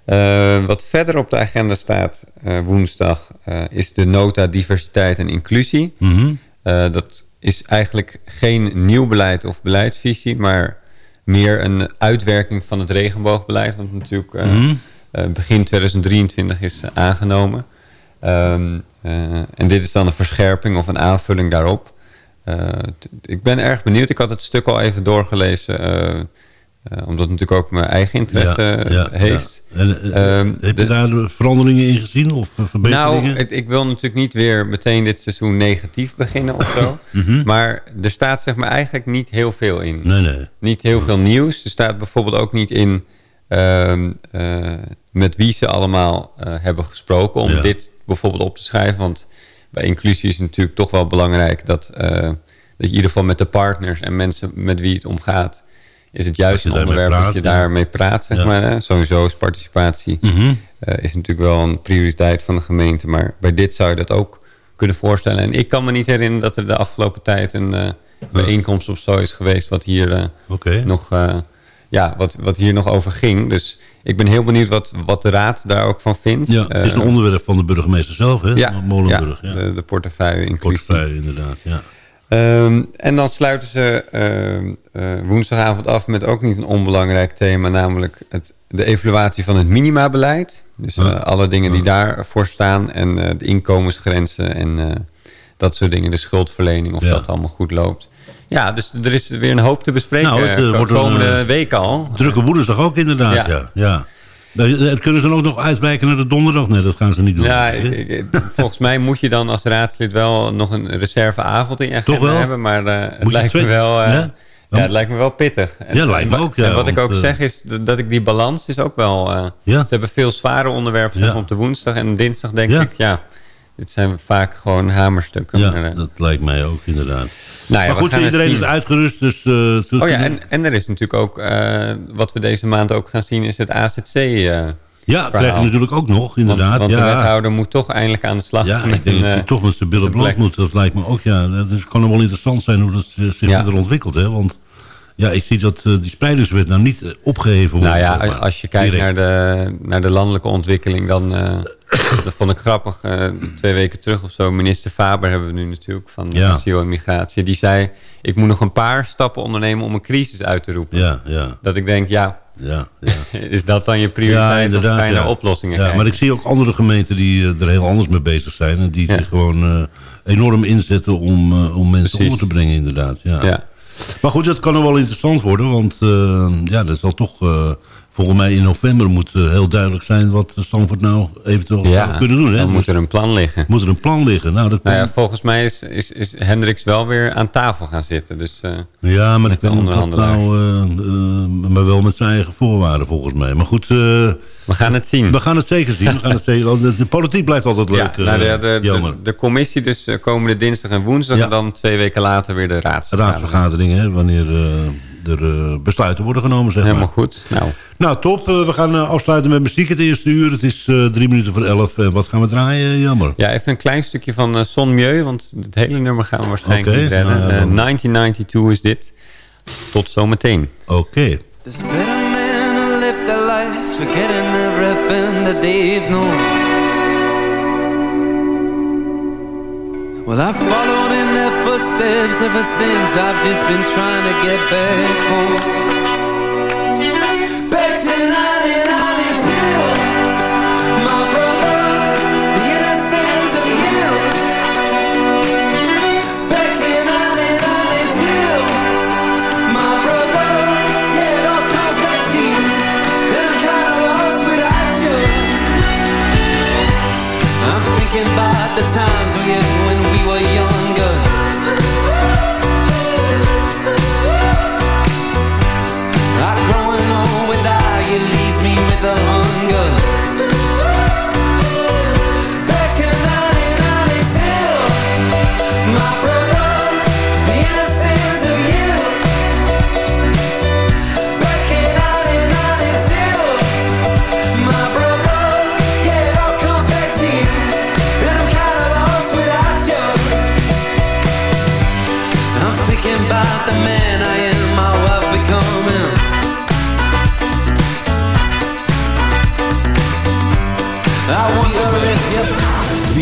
ja. Wat verder op de agenda staat woensdag is de nota diversiteit en inclusie. Mm -hmm. dat is eigenlijk geen nieuw beleid of beleidsvisie, maar meer een uitwerking van het regenboogbeleid. Want natuurlijk mm -hmm. Eh, begin 2023 is aangenomen. Ehm, eh, en dit is dan een verscherping of een aanvulling daarop. Eh, ik ben erg benieuwd. Ik had het stuk al even doorgelezen. omdat het natuurlijk ook mijn eigen interesse Ja, ja, heeft. ja. En, eh, Ehm, heb je daar de veranderingen in gezien of verbeteringen? nou, het- ik wil natuurlijk niet weer meteen dit seizoen negatief beginnen of zo. Mhm. Maar er staat zeg maar eigenlijk niet heel veel in. Nee, nee. Niet heel veel nieuws. Er staat bijvoorbeeld ook niet in ehm, eh, met wie ze allemaal eh, hebben gesproken om Ja. dit bijvoorbeeld op te schrijven. Want bij inclusie is het natuurlijk toch wel belangrijk dat, eh, dat je in ieder geval met de partners en mensen met wie het omgaat, is het juist een onderwerp praat, dat je daarmee praat, zeg Ja. maar. Hè? Sowieso is participatie Mhm. eh, is natuurlijk wel een prioriteit van de gemeente. Maar bij dit zou je dat ook kunnen voorstellen. En ik kan me niet herinneren dat er de afgelopen tijd een bijeenkomst of zo is geweest... wat hier, nog, ja, wat, wat hier nog over ging. Dus ik ben heel benieuwd wat, wat de raad daar ook van vindt. Ja, het is een Eh, onderwerp van de burgemeester zelf, hè? ja, Molenburg. ja, Ja, De, de portefeuille inclusie. Portefeuille, inderdaad. Ja. Ehm, en dan sluiten ze ehm, eh, woensdagavond af met ook niet een onbelangrijk thema, namelijk het, de evaluatie van het minimabeleid. Dus eh, alle dingen die daarvoor staan en de inkomensgrenzen en dat soort dingen, de schuldverlening, of Ja. dat allemaal goed loopt. Ja, dus er is weer een hoop te bespreken Nou, het, eh, wordt komende eh, week al. Drukke woensdag ook inderdaad, ja. Ja. ja. Eh, Kunnen ze dan ook nog uitwijken naar de donderdag? Nee, dat gaan ze niet doen. Ja, volgens mij moet je dan als raadslid wel nog een reserveavond in je agenda hebben. Maar het lijkt me wel... Ja? ja? het lijkt me wel pittig. En, Ja, lijkt me ook, ja, En wat ik ook zeg is dat ik die balans is ook wel... Ja. Ze hebben veel zware onderwerpen zeg op de woensdag. En dinsdag denk ik, ja, dit zijn vaak gewoon hamerstukken. Ja, Maar, dat lijkt mij ook inderdaad. Nou ja, maar goed, het iedereen is uitgerust. Dus, eh, Oh ja, en, en er is natuurlijk ook, eh, wat we deze maand ook gaan zien, is het AZC. eh, ja, krijg je natuurlijk ook nog, inderdaad. Want, want ja. de wethouder moet toch eindelijk aan de slag Ja, met ik denk een, dat hij toch met zijn billen bloot moet. Dat lijkt me ook, ja. Dat is, kan wel interessant zijn hoe dat zich Ja. verder ontwikkelt. Hè? Want ja, ik zie dat die spreidingswet nou niet eh, opgeheven wordt. Nou ja, als je kijkt Direct. naar de, naar de landelijke ontwikkeling, dan dat vond ik grappig. eh, twee weken terug of zo, minister Faber hebben we nu natuurlijk van Ja. asiel en migratie. Die zei, ik moet nog een paar stappen ondernemen om een crisis uit te roepen. Ja, ja, Dat ik denk, ja, ja. ja. is dat dan je prioriteit of ga je naar oplossingen Ja, maar ik zie ook andere gemeenten die eh, er heel anders mee bezig zijn. En die Ja. zich gewoon eh, enorm inzetten om, om mensen Precies. onder te brengen inderdaad. Ja. Ja. Maar goed, dat kan er wel interessant worden. Want ja, dat zal toch... volgens mij in november moet eh, heel duidelijk zijn... wat Stanford nou eventueel zou kunnen doen. Hè? dan moet er een plan liggen. moet er een plan liggen. Nou, dat Nou ja, volgens mij is, is, is Hendricks wel weer aan tafel gaan zitten. Dus eh, Ja, maar ik de weet niet of dat nou... eh, eh, maar wel met zijn eigen voorwaarden volgens mij. Maar goed, we gaan het zien. we gaan het zeker zien. We gaan het zeker, want de politiek blijft altijd leuk, Ja, nou, de, de, de, de commissie dus komende dinsdag en woensdag. Ja. En dan twee weken later weer de raadsvergadering. raadsvergaderingen, hè, wanneer er eh, besluiten worden genomen, zeg Helemaal maar. goed. Nou, Nou, top. Eh, we gaan eh, afsluiten met muziek het eerste uur. Het is eh, drie minuten voor elf. Wat gaan we draaien, Jammer? ja, even een klein stukje van Son Mieu. Want het hele nummer gaan we waarschijnlijk Oké, niet redden. nou ja, Eh, dan- 1992 is dit. Tot zometeen. Oké. Forgetting everything that they've known. Well, I've followed footsteps ever since. I've just been trying to get back home.